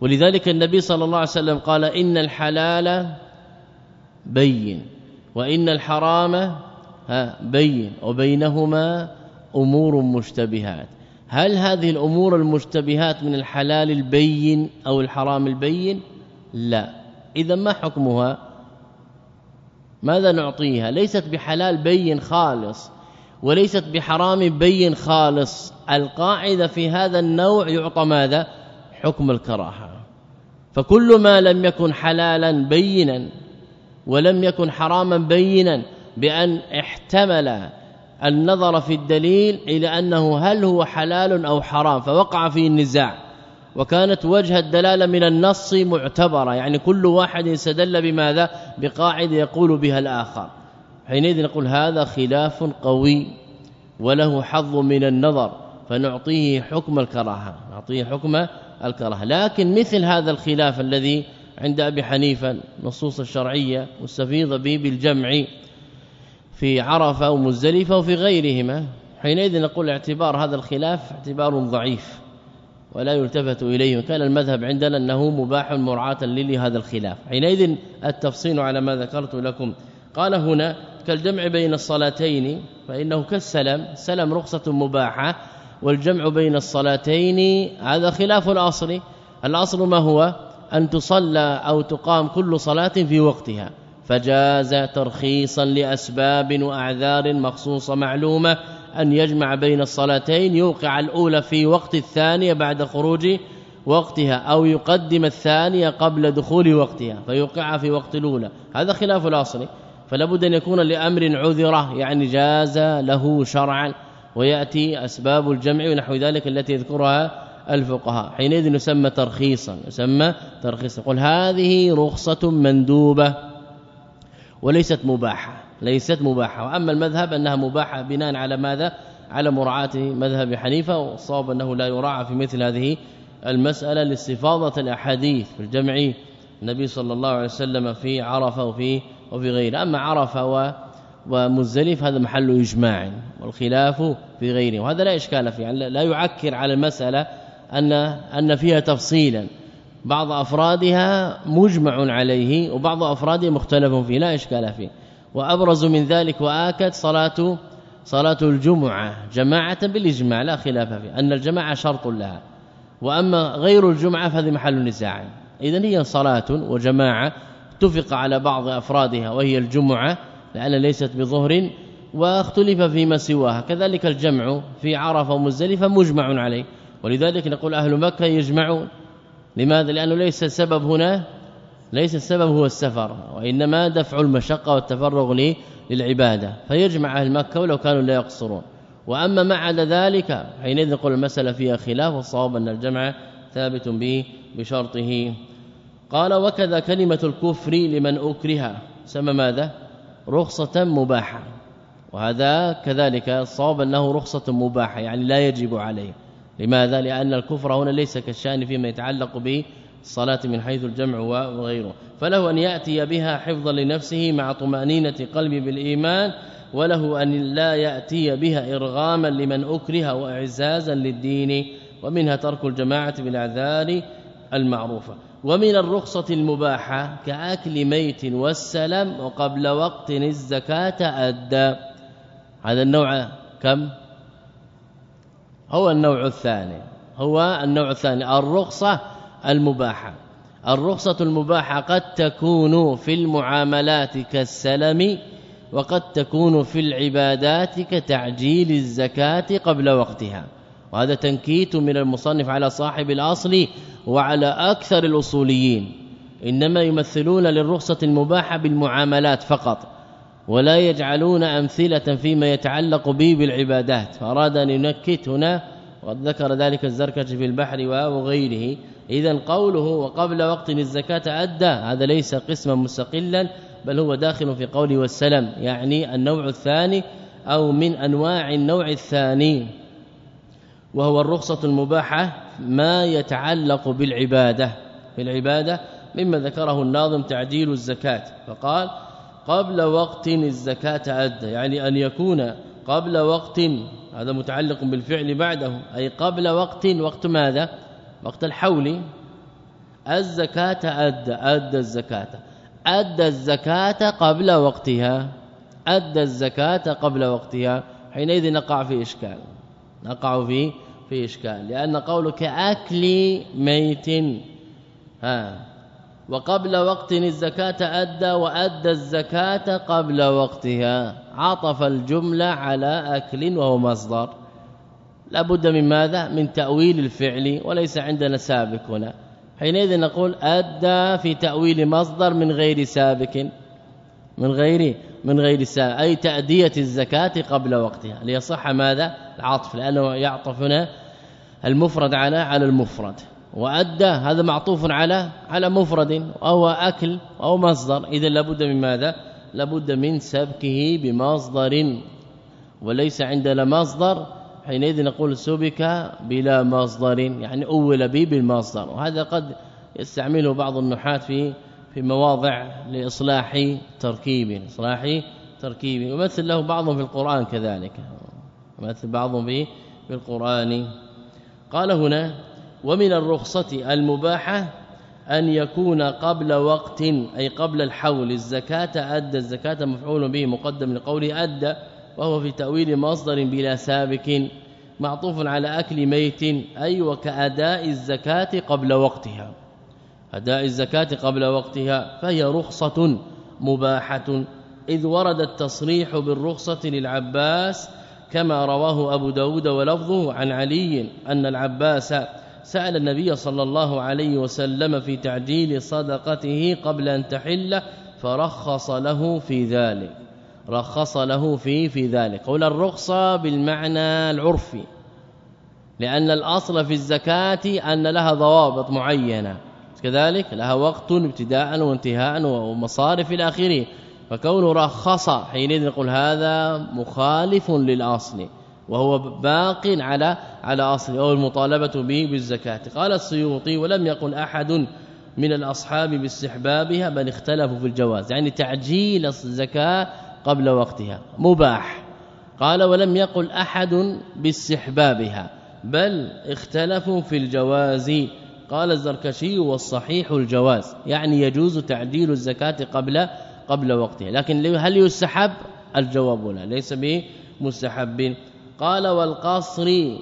ولذلك النبي صلى الله عليه وسلم قال إن الحلال بين وإن الحرام بين وبينهما أمور مشتبهات. هل هذه الأمور المشتبهات من الحلال البين أو الحرام البين؟ لا. إذا ما حكمها؟ ماذا نعطيها؟ ليست بحلال بين خالص. وليست بحرام بين خالص. القاعدة في هذا النوع يعطى ماذا؟ حكم الكراهة. فكل ما لم يكن حلالا بينا ولم يكن حراما بينا بأن احتمل النظر في الدليل إلى أنه هل هو حلال أو حرام فوقع فيه النزاع. وكانت وجه الدلالة من النص معتبرة يعني كل واحد استدل بماذا؟ بقاعدة يقول بها الآخر. حينئذ نقول هذا خلاف قوي وله حظ من النظر فنعطيه حكم الكراهة نعطيه حكم الكراهة. لكن مثل هذا الخلاف الذي عند أبي حنيفة النصوص الشرعية مستفيضة به بالجمع في عرفة ومزدلفه وفي غيرهما حينئذ نقول اعتبار هذا الخلاف اعتبار ضعيف ولا يلتفت إليه كان المذهب عندنا أنه مباح مراعاه لهذا الخلاف. حينئذ التفصيل على ما ذكرت لكم. قال هنا كالجمع بين الصلاتين فإنه كالسلم سلم رخصة مباحة والجمع بين الصلاتين هذا خلاف الأصل. الأصل ما هو؟ أن تصلى أو تقام كل صلاة في وقتها. فجاز ترخيصا لأسباب وأعذار مخصوصة معلومة. أن يجمع بين الصلاتين يوقع الأولى في وقت الثانية بعد خروج وقتها أو يقدم الثانية قبل دخول وقتها فيوقع في وقت الأولى. هذا خلاف الأصل. فلا بد أن يكون لأمر عذره يعني جاز له شرعا ويأتي أسباب الجمع ونحو ذلك التي يذكرها الفقهاء. حينئذ يسمى ترخيصا يسمى ترخيصا. قل هذه رخصة مندوبة وليست مباحة ليست مباحة. وأما المذهب أنها مباحة بناء على ماذا؟ على مراعاة مذهب حنيفة والصواب أنه لا يراعى في مثل هذه المسألة لاستفاضة الأحاديث في الجمع النبي صلى الله عليه وسلم في عرفة وفي وفي غيره أما عرفة ومزدلف هذا محل إجماع والخلاف في غيره. وهذا لا إشكال فيه. يعني لا يعكر على المسألة أن أن فيها تفصيلا. بعض أفرادها مجمع عليه وبعض أفرادها مختلف فيه. لا إشكال فيه. وأبرز من ذلك وآكد صلاه صلاة الجمعة. جماعة بالإجماع لا خلاف فيه. أن الجماعة شرط لها. وأما غير الجمعة فهذه محل نزاع. اذا هي صلاة وجماعة اتفق على بعض أفرادها وهي الجمعة لأن ليست بظهر واختلف فيما سواها. كذلك الجمع في عرفة ومزدلفة مجمع عليه. ولذلك نقول أهل مكة يجمعون. لماذا؟ لأنه ليس السبب هنا ليس السبب هو السفر وإنما دفع المشقة والتفرغ للعبادة. فيجمع أهل مكة ولو كانوا لا يقصرون. وأما ما عدا ذلك حينئذ نقول المسألة فيها خلاف والصواب أن الجمع ثابت به بشرطه. قال وكذا كلمة الكفر لمن أكره. سمى ماذا؟ رخصة مباحة. وهذا كذلك الصواب أنه رخصة مباحة يعني لا يجب عليه. لماذا؟ لأن الكفر هنا ليس كالشأن فيما يتعلق به الصلاة من حيث الجمع وغيره. فله أن يأتي بها حفظا لنفسه مع طمأنينة قلبه بالإيمان وله أن لا يأتي بها إرغاما لمن أكره وإعزازا للدين ومنها ترك الجماعة بالأعذار المعروفة. ومن الرخصة المباحة كأكل ميت والسلم وقبل وقت الزكاة أدى. هذا النوع كم؟ هو النوع الثاني. هو النوع الثاني الرخصة المباحة. الرخصة المباحة قد تكون في المعاملات كالسلم وقد تكون في العبادات كتعجيل الزكاة قبل وقتها. وهذا تنكيت من المصنف على صاحب الأصل وعلى أكثر الأصوليين إنما يمثلون للرخصة المباحة بالمعاملات فقط ولا يجعلون أمثلة فيما يتعلق به بالعبادات فأراد أن ينكت هنا وقد ذكر ذلك الزركشي في البحر وغيره إذا قوله وقبل وقت الزكاة أدى هذا ليس قسما مستقلا بل هو داخل في قوله والسلام يعني النوع الثاني أو من أنواع النوع الثاني. وهو الرخصة المباحة ما يتعلق بالعبادة. بالعبادة مما ذكره الناظم تعجيل الزكاة. فقال قبل وقت الزكاة أدى. يعني أن يكون قبل وقت هذا متعلق بالفعل بعده أي قبل وقت وقت ماذا؟ وقت الحول. الزكاة أدى أدى الزكاة. أدى الزكاة قبل وقتها. أدى الزكاة قبل وقتها. حينئذ نقع في إشكال. نقع في في إشكال لأن قولك أكل ميت. ها. وقبل وقت الزكاة أدى وأدى الزكاة قبل وقتها. عطف الجملة على أكل وهو مصدر. لابد من ماذا؟ من تأويل الفعل وليس عندنا سابق هنا. حينئذ نقول أدى في تأويل مصدر من غير سابق. من غير من غير سابق أي تأدية الزكاة قبل وقتها ليصح ماذا؟ العطف لأنه يعطف هنا المفرد على على المفرد. وأدى هذا معطوف على على مفرد وهو أكل أو مصدر. اذا لابد من ماذا؟ لابد من سبكه بمصدر. وليس عندنا مصدر حينئذ نقول سبك بلا مصدر يعني أول به بالمصدر. وهذا قد يستعمله بعض النحاة في في مواضع لإصلاح تركيب إصلاح تركيب. ومثل له بعضهم في القرآن كذلك. مثل بعضهم به بالقرآن قال هنا ومن الرخصة المباحة أن يكون قبل وقت أي قبل الحول. الزكاة أدى الزكاة مفعول به مقدم لقوله أدى وهو في تأويل مصدر بلا سابق. معطوف على أكل ميت أي وكأداء الزكاة قبل وقتها. أداء الزكاة قبل وقتها فهي رخصة مباحة. إذ ورد التصريح بالرخصة للعباس كما رواه أبو داود ولفظه عن علي أن العباس سأل النبي صلى الله عليه وسلم في تعجيل صدقته قبل أن تحل فرخص له في ذلك. رخص له في في ذلك. قول الرخصة بالمعنى العرفي لأن الأصل في الزكاة أن لها ضوابط معينة. كذلك لها وقت ابتداء وانتهاء ومصارف إلى آخره. فكونه رخص حينئذ نقول هذا مخالف للأصل وهو باق على على أصل أو المطالبة به بالزكاة. قال السيوطي ولم يقل أحد من الأصحاب باستحبابها بل اختلفوا في الجواز. يعني تعجيل الزكاة قبل وقتها. مباح. قال ولم يقل أحد باستحبابها بل اختلفوا في الجواز قال الزركشي والصحيح الجواز يعني يجوز تعديل الزكاة قبل قبل وقتها لكن هل يستحب؟ الجواب لا ليس بمستحب. قال والقصر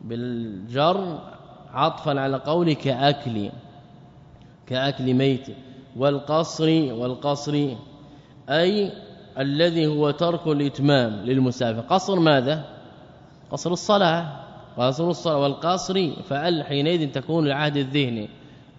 بالجر عطفا على قول كأكل كأكل ميت والقصر والقصر أي الذي هو ترك الإتمام للمسافر. قصر ماذا؟ قصر الصلاة. قصر الصلاة والقصر فال حينئذ تكون العهد الذهني؟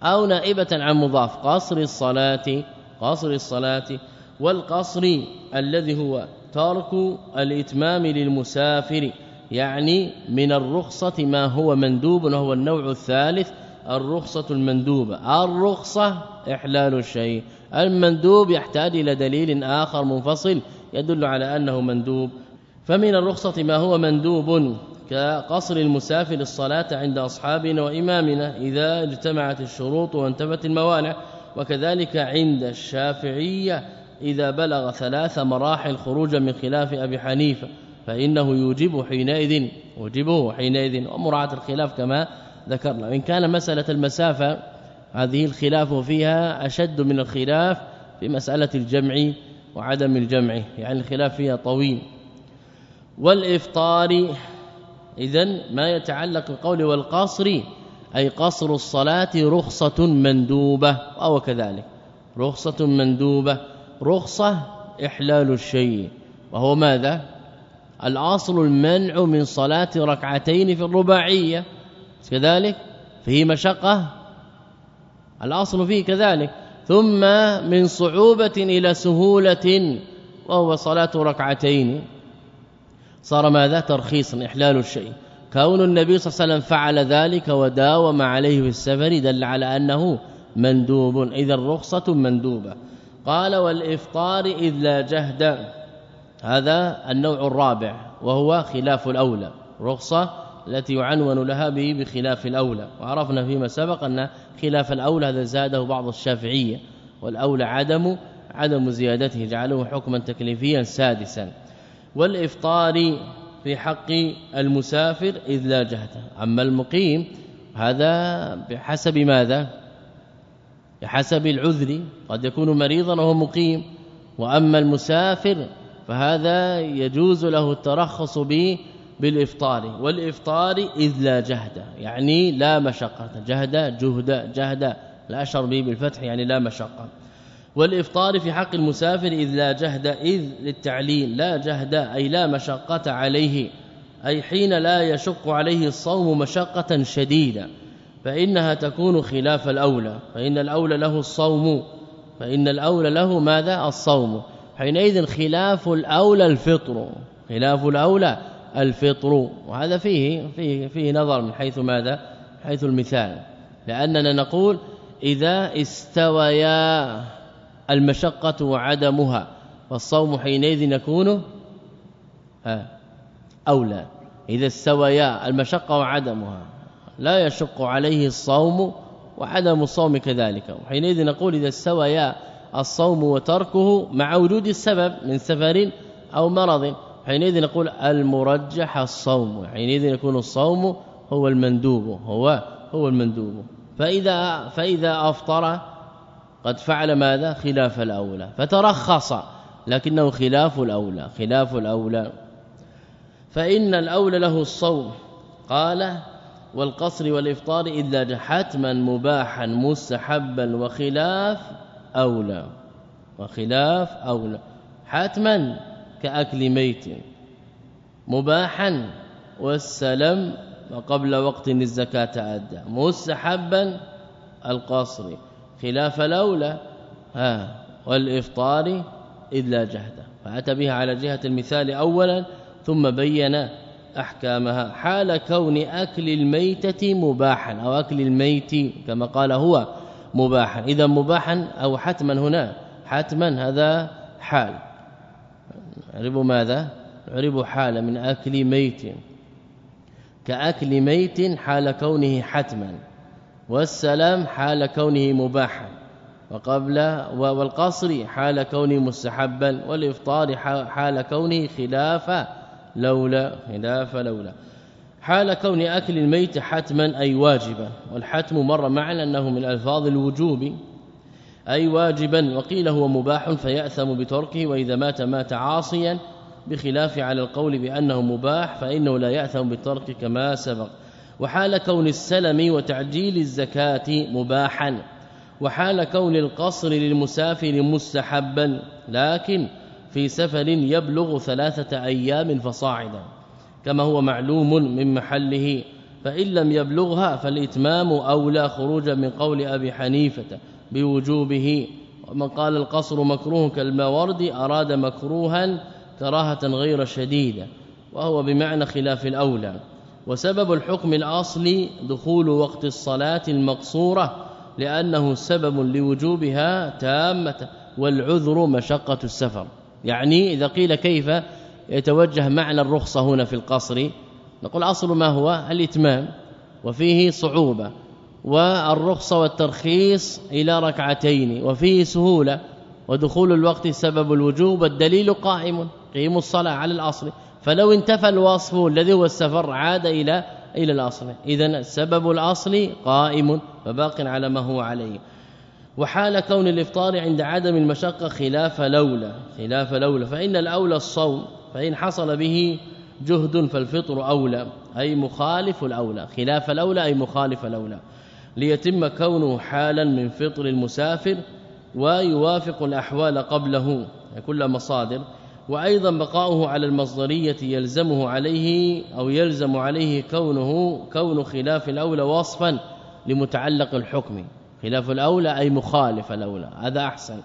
أو نائبة عن مضاف قصر الصلاة قصر الصلاة والقصر الذي هو ترك الإتمام للمسافر يعني من الرخصة ما هو مندوب وهو النوع الثالث الرخصة المندوبة الرخصة إحلال الشيء. المندوب يحتاج إلى دليل آخر منفصل يدل على أنه مندوب. فمن الرخصة ما هو مندوب. كقصر المسافر الصلاة عند أصحابنا وإمامنا إذا اجتمعت الشروط وانتفت الموانع وكذلك عند الشافعية إذا بلغ ثلاث مراحل خروجا من خلاف أبي حنيفة فإنه يوجب حينئذ يوجبه حينئذ ومراعاة الخلاف كما ذكرنا. وإن كان مسألة المسافة هذه الخلاف فيها أشد من الخلاف في مسألة الجمع وعدم الجمع يعني الخلاف فيها طويل. والإفطار اذا ما يتعلق بالقول والقصر أي قصر الصلاة رخصة مندوبة أو كذلك. رخصة مندوبة. رخصة إحلال الشيء. وهو ماذا؟ الأصل المنع من صلاة ركعتين في الرباعية. كذلك؟ فيه مشقة. الأصل فيه كذلك. ثم من صعوبة إلى سهولة وهو صلاة ركعتين. صار ماذا؟ ترخيصا إحلال الشيء. كون النبي صلى الله عليه وسلم فعل ذلك وداوم عليه في السفر دل على أنه مندوب. إذا الرخصة مندوبة. قال والإفطار إذ لا جهد. هذا النوع الرابع وهو خلاف الأولى. رخصة التي يعنون لها به بخلاف الأولى. وعرفنا فيما سبق أن خلاف الأولى هذا زاده بعض الشافعية. والأولى عدم عدم زيادته جعله حكما تكليفيا سادسا. والإفطار في حق المسافر إذ لا جهد أما المقيم هذا بحسب ماذا؟ بحسب العذر. قد يكون مريضا وهو مقيم. وأما المسافر فهذا يجوز له الترخص به بالإفطار. والإفطار إذ لا جهد. يعني لا مشقة. جهد جهد جهد. لا اشر به بالفتح يعني لا مشقة. والإفطار في حق المسافر إذ لا جهد إذ للتعليل لا جهد أي لا مشقة عليه أي حين لا يشق عليه الصوم مشقة شديدة فإنها تكون خلاف الأولى فإن الأولى له الصوم فإن الأولى له ماذا؟ الصوم. حينئذ خلاف الأولى الفطر خلاف الأولى الفطر وهذا فيه فيه فيه نظر من حيث ماذا؟ حيث المثال لأننا نقول إذا استويا. المشقة وعدمها فالصوم حينئذ يكون أولى. إذا استويا المشقة وعدمها لا يشق عليه الصوم وعدم الصوم كذلك. وحينئذ نقول إذا استويا الصوم وتركه مع وجود السبب من سفر أو مرض حينئذ نقول المرجح الصوم. حينئذ يكون الصوم هو المندوب هو هو المندوب. فإذا فإذا أفطر قد فعل ماذا؟ خلاف الأولى. فترخص لكنه خلاف الأولى خلاف الأولى. فإن الأولى له الصوم. قال والقصر والإفطار إذا حتما مباحا مستحبا وخلاف أولى. وخلاف أولى. حتما كأكل ميت. مباحا والسلم وقبل وقت الزكاة أدى. مستحبا القصر. خلاف الاولى ها والإفطار إذ لا جهد. فأتى بها على جهة المثال اولا ثم بين أحكامها. حال كون أكل الميتة مباحا أو أكل الميت كما قال هو مباحا. إذا مباحا أو حتما هنا حتما هذا حال. عرب ماذا؟ عرب حال من أكل ميت. كأكل ميت حال كونه حتما. والسلام حال كونه مباحا وقبل والقصر حال كونه مستحبا والإفطار حال كونه خلاف لولا خلاف لولا. حال كون أكل الميت حتما أي واجبا والحتم مر معنا أنه من ألفاظ الوجوب أي واجبا وقيل هو مباح فيأثم بتركه وإذا مات مات عاصيا بخلاف على القول بأنه مباح فإنه لا يأثم بالترك كما سبق. وحال كون السلم وتعجيل الزكاة مباحا وحال كون القصر للمسافر مستحبا لكن في سفر يبلغ ثلاثة أيام فصاعدا. كما هو معلوم من محله فإن لم يبلغها فالإتمام أولى خروجا من قول أبي حنيفة بوجوبه. ومن قال القصر مكروه كالمورد أراد مكروها كراهة غير شديدة وهو بمعنى خلاف الأولى. وسبب الحكم الاصلي دخول وقت الصلاة المقصورة لأنه سبب لوجوبها تامة والعذر مشقة السفر. يعني إذا قيل كيف يتوجه معنى الرخصة هنا في القصر نقول أصل ما هو؟ الإتمام وفيه صعوبة والرخصة والترخيص إلى ركعتين وفيه سهولة ودخول الوقت سبب الوجوب والدليل قائم قيم الصلاة على الأصل. فلو انتفى الوصف الذي هو السفر عاد إلى إلى الأصل. اذا سبب الاصل قائم فباق على ما هو عليه. وحال كون الإفطار عند عدم المشقة خلاف لولا خلاف لولا. فإن الاولى الصوم فإن حصل به جهد فالفطر أولى أي مخالف الأولى. خلاف الاولى أي مخالف الاولى ليتم كونه حالا من فطر المسافر ويوافق الأحوال قبله كل مصادر. وأيضا بقاؤه على المصدرية يلزمه عليه أو يلزم عليه كونه كون خلاف الأولى وصفا لمتعلق الحكم. خلاف الأولى أي مخالف الأولى هذا أحسن.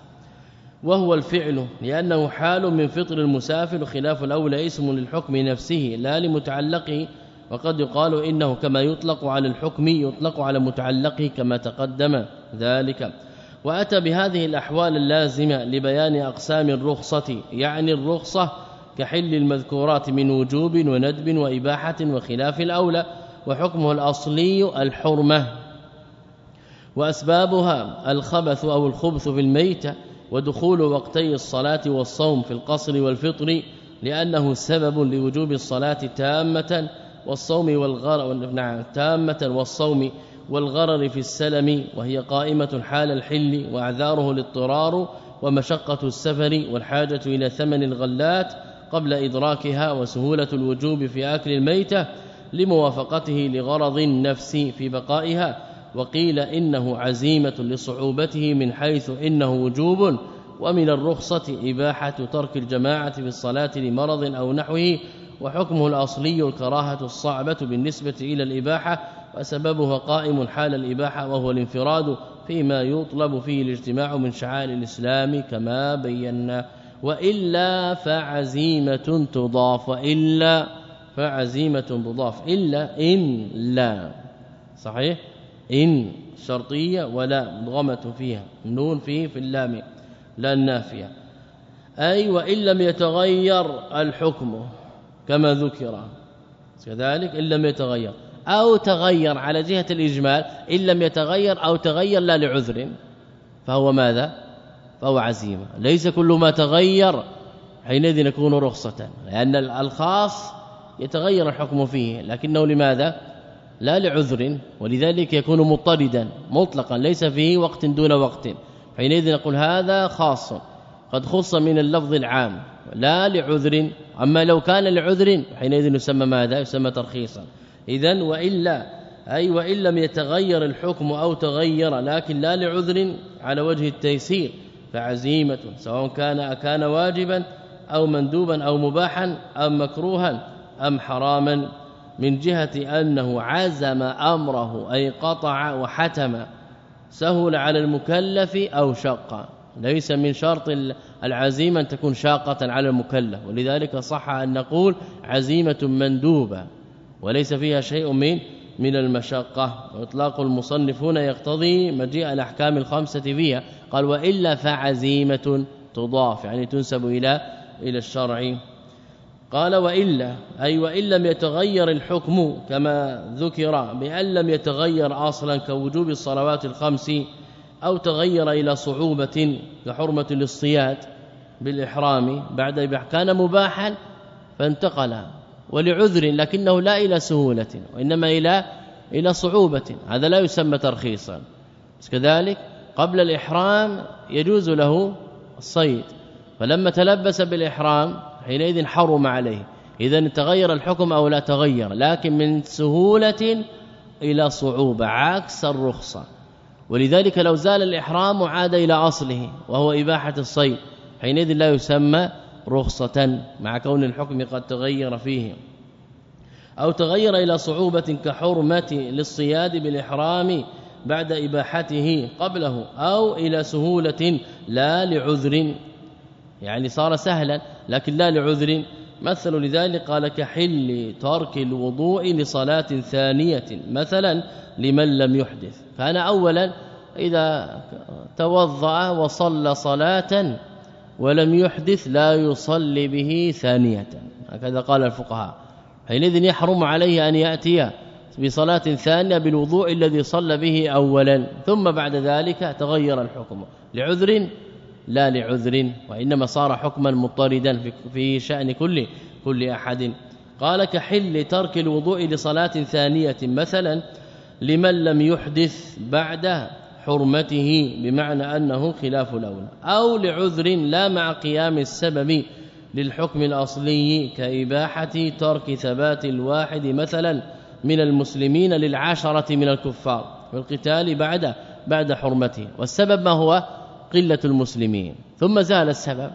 وهو الفعل لأنه حال من فطر المسافر خلاف الأولى اسم للحكم نفسه لا لمتعلقه. وقد يقال إنه كما يطلق على الحكم يطلق على متعلقه كما تقدم ذلك. وأتى بهذه الأحوال اللازمة لبيان أقسام الرخصة يعني الرخصة كحل المذكورات من وجوب وندب وإباحة وخلاف الأولى وحكمه الأصلي الحرمة. وأسبابها الخبث أو الخبث في الميتة ودخول وقتي الصلاة والصوم في القصر والفطر لأنه سبب لوجوب الصلاة تامة والصوم والغرر نعم تامة والصوم والغرر في السلم وهي قائمة حال الحل وأعذاره الاضطرار ومشقة السفر والحاجة إلى ثمن الغلات قبل إدراكها وسهولة الوجوب في أكل الميتة لموافقته لغرض النفس في بقائها. وقيل إنه عزيمة لصعوبته من حيث إنه وجوب ومن الرخصة إباحة ترك الجماعة في الصلاة لمرض أو نحوه وحكمه الأصلي الكراهة الصعبة بالنسبة إلى الإباحة وسببها قائم حال الإباحة وهو الانفراد فيما يطلب فيه الاجتماع من شعائر الإسلام كما بينا. وإلا فعزيمة تضاف وإلا فعزيمة تضاف إلا إن لا. صحيح؟ إن شرطية ولا مضغمة فيها النون فيه في اللام لا النافية أي وإن لم يتغير الحكم كما ذكر. كذلك إن لم يتغير. أو تغير على جهة الإجمال إن لم يتغير أو تغير لا لعذر. فهو ماذا؟ فهو عزيمة. ليس كل ما تغير حينئذ يكون رخصة لأن الخاص يتغير الحكم فيه لكنه لماذا؟ لا لعذر ولذلك يكون مضطردا مطلقا ليس فيه وقت دون وقت. حينئذ نقول هذا خاص قد خص من اللفظ العام لا لعذر. أما لو كان لعذر حينئذ يسمى ماذا؟ يسمى ترخيصا. اذا وإلا أي وإن لم يتغير الحكم أو تغير لكن لا لعذر على وجه التيسير فعزيمة سواء كان كان واجبا أو مندوبا أو مباحا أم مكروها أم حراما من جهة أنه عزم أمره أي قطع وحتم سهل على المكلف أو شق. ليس من شرط العزيمة أن تكون شاقة على المكلف ولذلك صح أن نقول عزيمة مندوبة. وليس فيها شيء من من المشقة. واطلاق المصنف هنا يقتضي مجيء الأحكام الخمسة فيها. قال وإلا فعزيمة تضاف يعني تنسب إلى إلى الشرع. قال وإلا أي وإن لم يتغير الحكم كما ذكر بأن لم يتغير أصلا كوجوب الصلوات الخمس أو تغير إلى صعوبة كحرمة للصياد بالإحرام بعد كان مباحا فانتقل. ولعذر لكنه لا إلى سهولة وإنما إلى إلى صعوبة. هذا لا يسمى ترخيصا. كذلك قبل الإحرام يجوز له الصيد. فلما تلبس بالإحرام حينئذ حرم عليه. اذا تغير الحكم أو لا تغير لكن من سهولة إلى صعوبة عكس الرخصة. ولذلك لو زال الإحرام عاد إلى أصله وهو إباحة الصيد. حينئذ لا يسمى رخصة مع كون الحكم قد تغير فيه أو تغير إلى صعوبة كحرمة للصياد بالإحرام بعد إباحته قبله أو إلى سهولة لا لعذر. يعني صار سهلا لكن لا لعذر. مثل لذلك قال كحل ترك الوضوء لصلاة ثانية مثلا لمن لم يحدث. كان اولا إذا توضأ وصلى صلاة ولم يحدث لا يصلي به ثانية. هكذا قال الفقهاء. حينئذ يحرم عليه أن يأتي بصلاة ثانية بالوضوء الذي صلى به اولا ثم بعد ذلك تغير الحكم. لعذر؟ لا لعذر وإنما صار حكما مضطردا في شأن كل كل أحد. قال كحل ترك الوضوء لصلاة ثانية مثلا لمن لم يحدث بعد حرمته بمعنى أنه خلاف الأولى. أو لعذر لا مع قيام السبب للحكم الأصلي كإباحة ترك ثبات الواحد مثلا من المسلمين للعشرة من الكفار والقتال بعد بعد حرمته. والسبب ما هو؟ قلة المسلمين. ثم زال السبب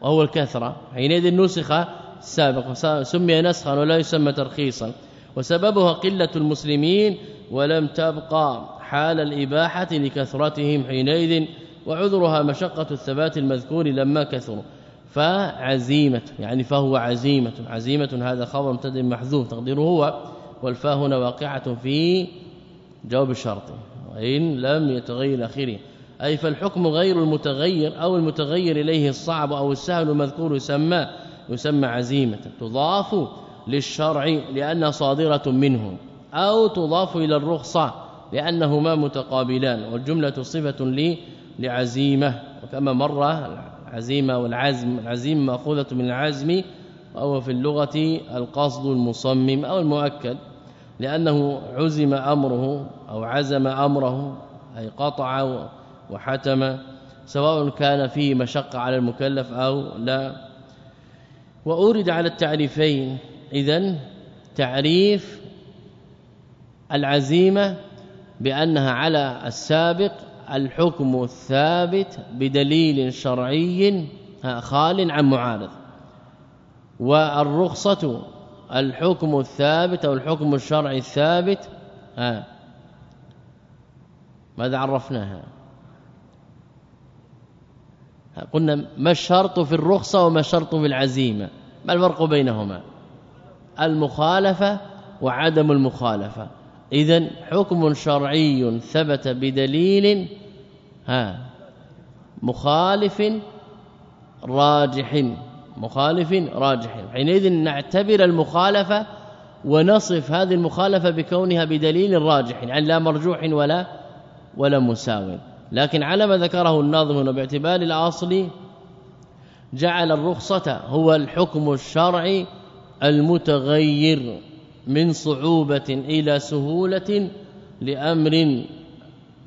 وهو الكثرة. حينئذ نسخ السابق سمي نسخا ولا يسمى ترخيصا. وسببها قلة المسلمين ولم تبقى حال الإباحة لكثرتهم حينئذ وعذرها مشقة الثبات المذكور لما كثروا. فعزيمة يعني فهو عزيمة. عزيمة هذا خبر مبتدا محذوف تقديره هو. والفاء هنا واقعة في جواب الشرط. وإن لم يتغير اخره أي فالحكم غير المتغير أو المتغير إليه الصعب أو السهل المذكور يسمى يسمى عزيمة. تضاف للشرع لأنها صادرة منه أو تضاف إلى الرخصة. لأنهما متقابلان والجملة صفة لي لعزيمة. وكما مر العزيمة والعزم العزيمة مأخوذة من العزم وهو في اللغة القصد المصمم أو المؤكد. لأنه عزم أمره أو عزم أمره أي قطع وحتم سواء كان فيه مشقة على المكلف أو لا. وأورد على التعريفين إذا تعريف العزيمة بأنها على السابق الحكم الثابت بدليل شرعي خال عن معارض. والرخصة الحكم الثابت أو الحكم الشرعي الثابت ها ماذا عرفناها؟ قلنا ما الشرط في الرخصة وما الشرط في العزيمة؟ ما الفرق بينهما؟ المخالفة وعدم المخالفة. اذا حكم شرعي ثبت بدليل ها مخالف راجح مخالف راجح. حينئذ نعتبر المخالفة ونصف هذه المخالفة بكونها بدليل راجح يعني لا مرجوح ولا ولا مساو لكن على ما ذكره الناظم هنا باعتبار الأصل جعل الرخصة هو الحكم الشرعي المتغير. من صعوبة إلى سهولة لأمر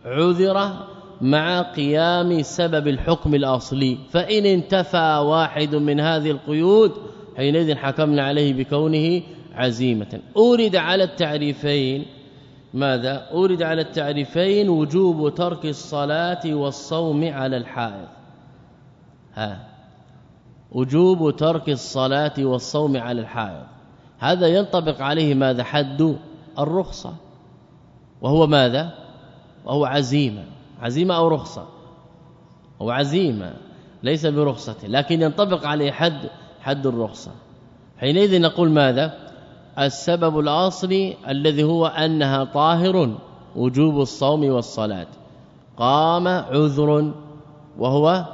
عذر مع قيام سبب الحكم الأصلي. فإن انتفى واحد من هذه القيود حينئذ حكمنا عليه بكونه عزيمة. أورد على التعريفين ماذا؟ أورد على التعريفين وجوب ترك الصلاة والصوم على الحائض. ها وجوب ترك الصلاة والصوم على الحائض. هذا ينطبق عليه ماذا؟ حد الرخصة. وهو ماذا؟ وهو عزيمة. عزيمة أو رخصة؟ هو عزيمة ليس برخصة لكن ينطبق عليه حد حد الرخصة. حينئذ نقول ماذا؟ السبب الأصلي الذي هو أنها طاهر وجوب الصوم والصلاة. قام عذر وهو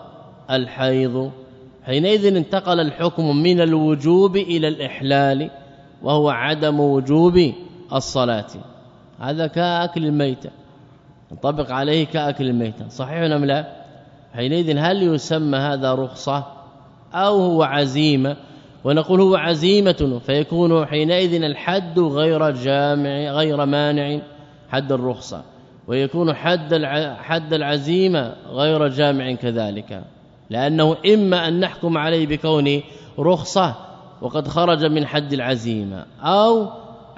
الحيض. حينئذ انتقل الحكم من الوجوب إلى الإحلال. وهو عدم وجوب الصلاة. هذا كأكل الميته ينطبق عليه كأكل الميته صحيح أم لا؟ حينئذ هل يسمى هذا رخصة أو هو عزيمة؟ ونقول هو عزيمة فيكون حينئذ الحد غير جامع غير مانع حد الرخصة. ويكون حد حد العزيمة غير جامع كذلك. لأنه إما أن نحكم عليه بكونه رخصة وقد خرج من حد العزيمة أو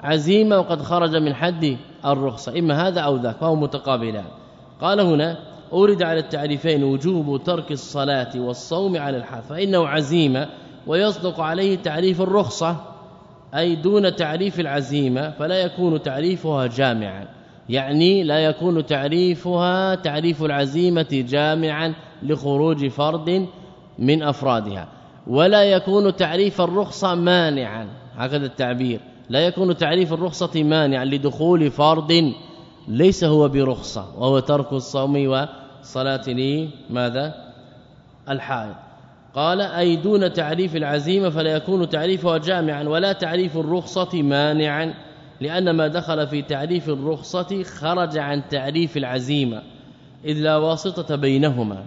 عزيمة وقد خرج من حد الرخصة إما هذا أو ذاك فهو متقابلان. قال هنا أورد على التعريفين وجوب ترك الصلاة والصوم على الحال فإنه عزيمة ويصدق عليه تعريف الرخصة أي دون تعريف العزيمة فلا يكون تعريفها جامعا. يعني لا يكون تعريفها تعريف العزيمة جامعا لخروج فرد من أفرادها. ولا يكون تعريف الرخصة مانعا. هكذا التعبير. لا يكون تعريف الرخصة مانعا لدخول فرد ليس هو برخصة وهو ترك الصوم والصلاه لماذا؟ الحائض. قال أي دون تعريف العزيمة فلا يكون تعريفها جامعا ولا تعريف الرخصة مانعا لأن ما دخل في تعريف الرخصة خرج عن تعريف العزيمة إذ لا واسطة بينهما.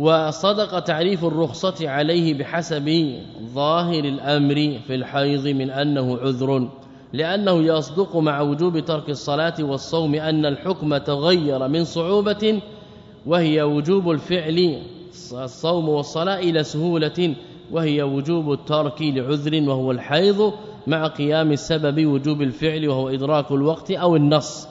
وصدق تعريف الرخصة عليه بحسب ظاهر الأمر في الحيض من أنه عذر لأنه يصدق مع وجوب ترك الصلاة والصوم أن الحكم تغير من صعوبة وهي وجوب الفعل الصوم والصلاة إلى سهولة وهي وجوب الترك لعذر وهو الحيض مع قيام السبب وجوب الفعل وهو إدراك الوقت أو النص.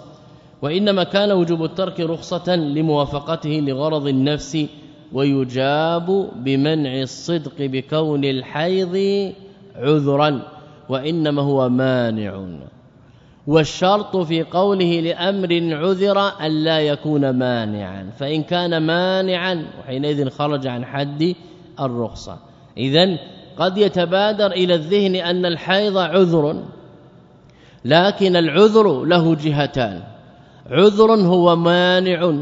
وإنما كان وجوب الترك رخصة لموافقته لغرض النفس ويجاب بمنع الصدق بكون الحيض عذرا وإنما هو مانع. والشرط في قوله لأمر عذر الا يكون مانعا فإن كان مانعا وحينئذ خرج عن حد الرخصة. اذا قد يتبادر إلى الذهن أن الحيض عذر لكن العذر له جهتان. عذر هو مانع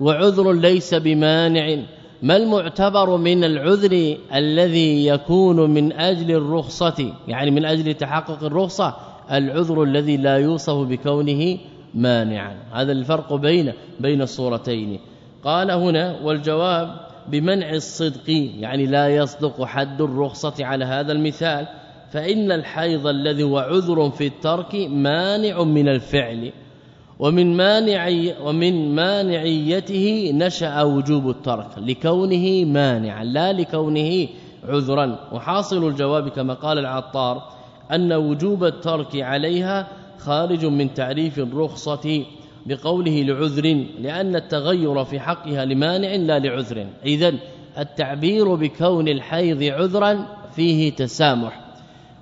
وعذر ليس بمانع. ما المعتبر من العذر الذي يكون من أجل الرخصة؟ يعني من أجل تحقق الرخصة العذر الذي لا يوصف بكونه مانعا. هذا الفرق بين بين الصورتين. قال هنا والجواب بمنع الصدق يعني لا يصدق حد الرخصة على هذا المثال فإن الحيض الذي هو عذر في الترك مانع من الفعل. ومن مانع ومن مانعيته نشأ وجوب الترك لكونه مانعا لا لكونه عذرا. وحاصل الجواب كما قال العطار أن وجوب الترك عليها خارج من تعريف الرخصة بقوله لعذر لأن التغير في حقها لمانع لا لعذر. اذا التعبير بكون الحيض عذرا فيه تسامح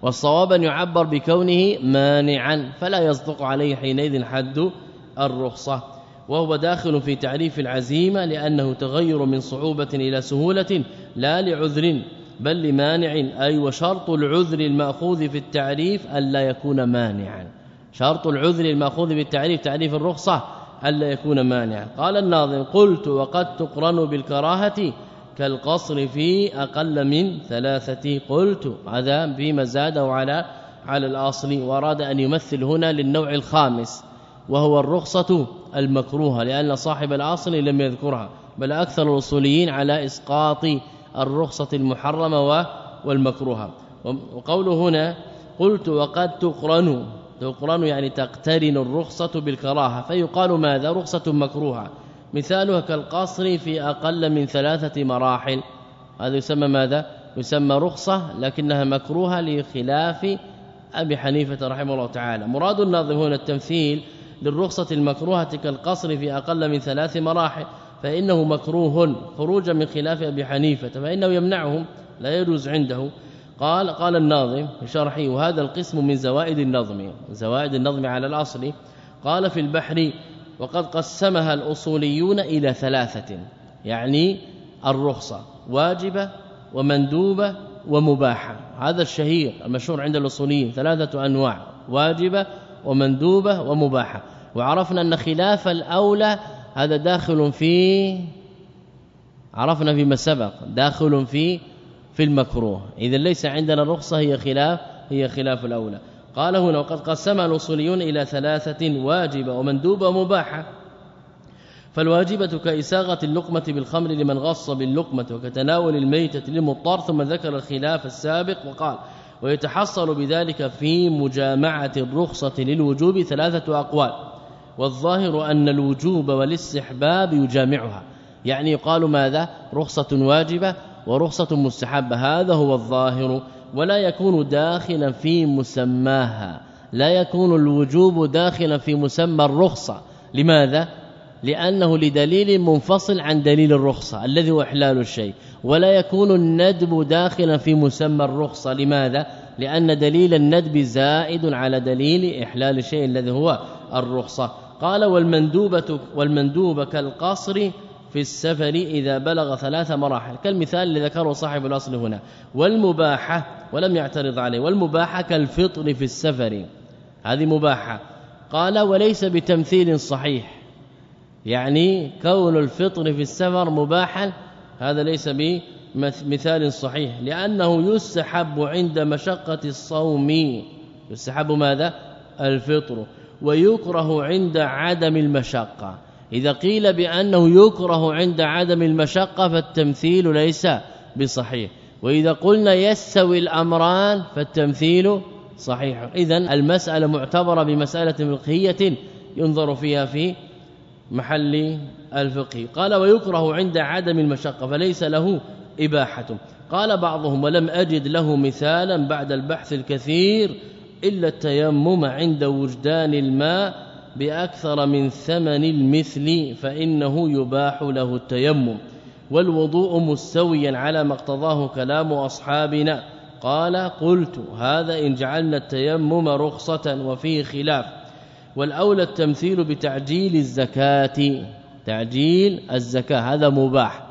والصواب أن يعبر بكونه مانعا فلا يصدق عليه حينئذ حد الرخصة وهو داخل في تعريف العزيمة لأنه تغير من صعوبة إلى سهولة لا لعذر بل لمانع أي وشرط العذر المأخوذ في التعريف الا يكون مانعا. شرط العذر المأخوذ بالتعريف تعريف الرخصة الا يكون مانعا. قال الناظم قلت وقد تقرن بالكراهة كالقصر في أقل من ثلاثة قلت هذا فيما زاده على على الأصل وأراد أن يمثل هنا للنوع الخامس. وهو الرخصة المكروهة لأن صاحب الأصل لم يذكرها بل أكثر الأصوليين على إسقاط الرخصة المحرمة والمكروهة. وقوله هنا قلت وقد تقرن تقرن يعني تقترن الرخصة بالكراهة. فيقال ماذا؟ رخصة مكروهة. مثالها كالقصر في أقل من ثلاثة مراحل. هذا يسمى ماذا؟ يسمى رخصة لكنها مكروهة لخلاف أبي حنيفة رحمه الله تعالى. مراد الناظم هنا التمثيل للرخصة المكروهة كالقصر في أقل من ثلاث مراحل فإنه مكروه خروجا من خلاف أبي حنيفة فإنه يمنعهم لا يجوز عنده. قال قال الناظم في شرحه وهذا القسم من زوائد النظم زوائد النظم على الأصل. قال في البحر وقد قسمها الأصوليون إلى ثلاثة يعني الرخصة واجبة ومندوبة ومباحة. هذا الشهير المشهور عند الأصوليين ثلاثة أنواع واجبة ومندوبة ومباحة. وعرفنا أن خلاف الأولى هذا داخل في عرفنا فيما سبق داخل في في المكروه. اذا ليس عندنا الرخصه هي خلاف هي خلاف الأولى. قال هنا وقد قسم الأصوليون إلى ثلاثة واجبة ومندوبه ومباحه فالواجبة كإساغة اللقمة بالخمر لمن غص باللقمة وكتناول الميتة للمضطر ثم ذكر الخلاف السابق وقال ويتحصل بذلك في مجامعة الرخصة للوجوب ثلاثة أقوال والظاهر أن الوجوب والاستحباب يجامعها. يعني يقال ماذا؟ رخصة واجبة ورخصة مستحبة. هذا هو الظاهر ولا يكون داخلا في مسماها. لا يكون الوجوب داخلا في مسمى الرخصة. لماذا؟ لأنه لدليل منفصل عن دليل الرخصة الذي هو إحلال الشيء. ولا يكون الندب داخلا في مسمى الرخصة. لماذا؟ لأن دليل الندب زائد على دليل إحلال الشيء الذي هو الرخصة. قال والمندوبة والمندوبه كالقصر في السفر إذا بلغ ثلاث مراحل. كالمثال اللي ذكره صاحب الأصل هنا. والمباحة ولم يعترض عليه. والمباحة كالفطر في السفر. هذه مباحة. قال وليس بتمثيل صحيح. يعني كون الفطر في السفر مباحا هذا ليس مثال صحيح. لأنه يسحب عند مشقة الصوم. يسحب ماذا؟ الفطر. ويكره عند عدم المشقة. إذا قيل بأنه يكره عند عدم المشقة فالتمثيل ليس بصحيح. وإذا قلنا يستوي الأمران فالتمثيل صحيح. اذا المسألة معتبرة بمسألة فقهية ينظر فيها في محل الفقه. قال ويكره عند عدم المشقة فليس له إباحة. قال بعضهم ولم أجد له مثالا بعد البحث الكثير إلا التيمم عند وجدان الماء بأكثر من ثمن المثل فإنه يباح له التيمم. والوضوء مستويا على ما اقتضاه كلام أصحابنا. قال قلت هذا إن جعلنا التيمم رخصة وفيه خلاف. والأولى التمثيل بتعجيل الزكاة. تعجيل الزكاة هذا مباح.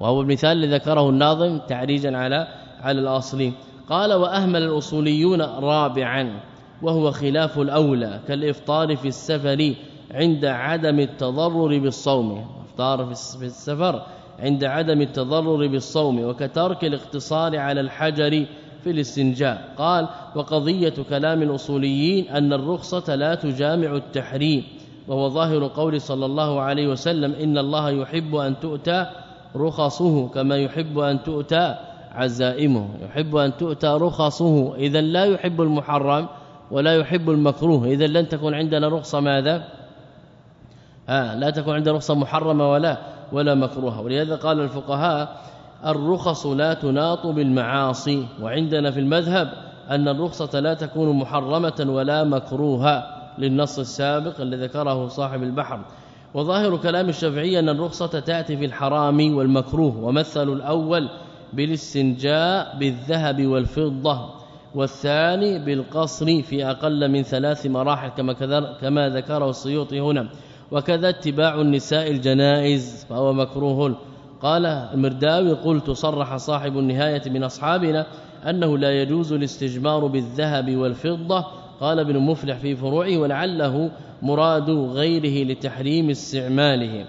وهو المثال الذي ذكره الناظم تعريجا على على الأصل. قال وأهمل الأصوليون رابعا وهو خلاف الأولى كالإفطار في السفر عند عدم التضرر بالصوم. إفطار في السفر عند عدم التضرر بالصوم وكترك الاقتصار على الحجر في الاستنجاء. قال وقضية كلام الأصوليين أن الرخصة لا تجامع التحريم وهو ظاهر قول صلى الله عليه وسلم إن الله يحب أن تؤتى رخصه كما يحب أن تؤتى عزائمه يحب أن تؤتى رخصه. إذا لا يحب المحرم ولا يحب المكروه. إذا لن تكون عندنا رخصة ماذا؟ ها لا تكون عندنا رخصة محرمة ولا ولا مكروهة. ولهذا قال الفقهاء الرخص لا تناط بالمعاصي. وعندنا في المذهب أن الرخصة لا تكون محرمة ولا مكروهة للنص السابق الذي ذكره صاحب البحر. وظاهر كلام الشافعي أن الرخصة تأتي في الحرام والمكروه. ومثل الأول بالاستنجاء بالذهب والفضة والثاني بالقصر في أقل من ثلاث مراحل كما كما ذكره السيوطي هنا. وكذا اتباع النساء الجنائز فهو مكروه. قال المرداوي قلت صرح صاحب النهاية من أصحابنا أنه لا يجوز الاستجمار بالذهب والفضة. قال ابن مفلح في فروعه ولعله مراد غيره لتحريم استعماله.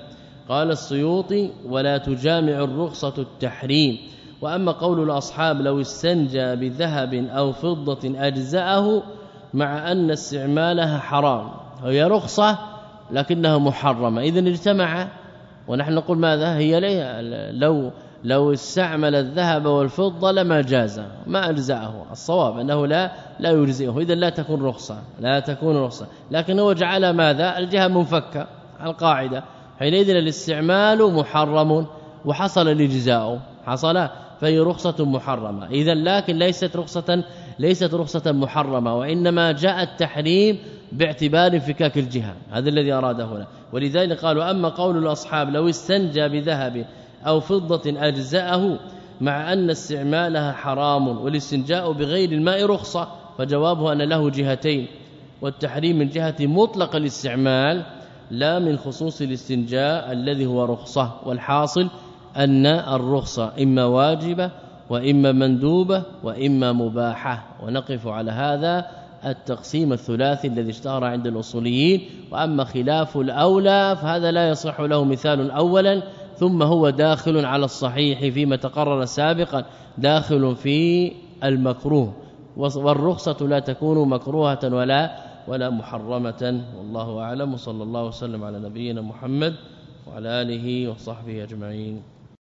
قال السيوطي ولا تجامع الرخصة التحريم. وأما قول الأصحاب لو استنجى بذهب أو فضة أجزأه مع أن استعمالها حرام هي رخصة لكنها محرمة اذا اجتمع. ونحن نقول ماذا؟ هي لو لو استعمل الذهب والفضة لما جاز ما أجزأه الصواب أنه لا لا يجزئه اذا لا تكون رخصة لا تكون رخصة. لكن هو جعل ماذا؟ الجهة منفكة القاعدة. حينئذ الاستعمال محرم وحصل الإجزاء حصل فهي رخصة محرمة. إذا لكن ليست رخصة ليست رخصة محرمة وإنما جاء التحريم باعتبار انفكاك الجهة. هذا الذي اراده هنا. ولذلك قالوا أما قول الأصحاب لو استنجى بذهب أو فضة أجزأه مع أن استعمالها حرام والاستنجاء بغير الماء رخصة فجوابه أن له جهتين. والتحريم من جهة مطلق الاستعمال لا من خصوص الاستنجاء الذي هو رخصة والحاصل أن الرخصه إما واجبة وإما مندوبة وإما مباحة. ونقف على هذا التقسيم الثلاثي الذي اشتهر عند الأصوليين. وأما خلاف الأولى فهذا لا يصح له مثال اولا ثم هو داخل على الصحيح فيما تقرر سابقا داخل في المكروه. والرخصة لا تكون مكروهة ولا ولا محرمة. والله أعلم. صلى الله وسلم على نبينا محمد وعلى آله وصحبه أجمعين.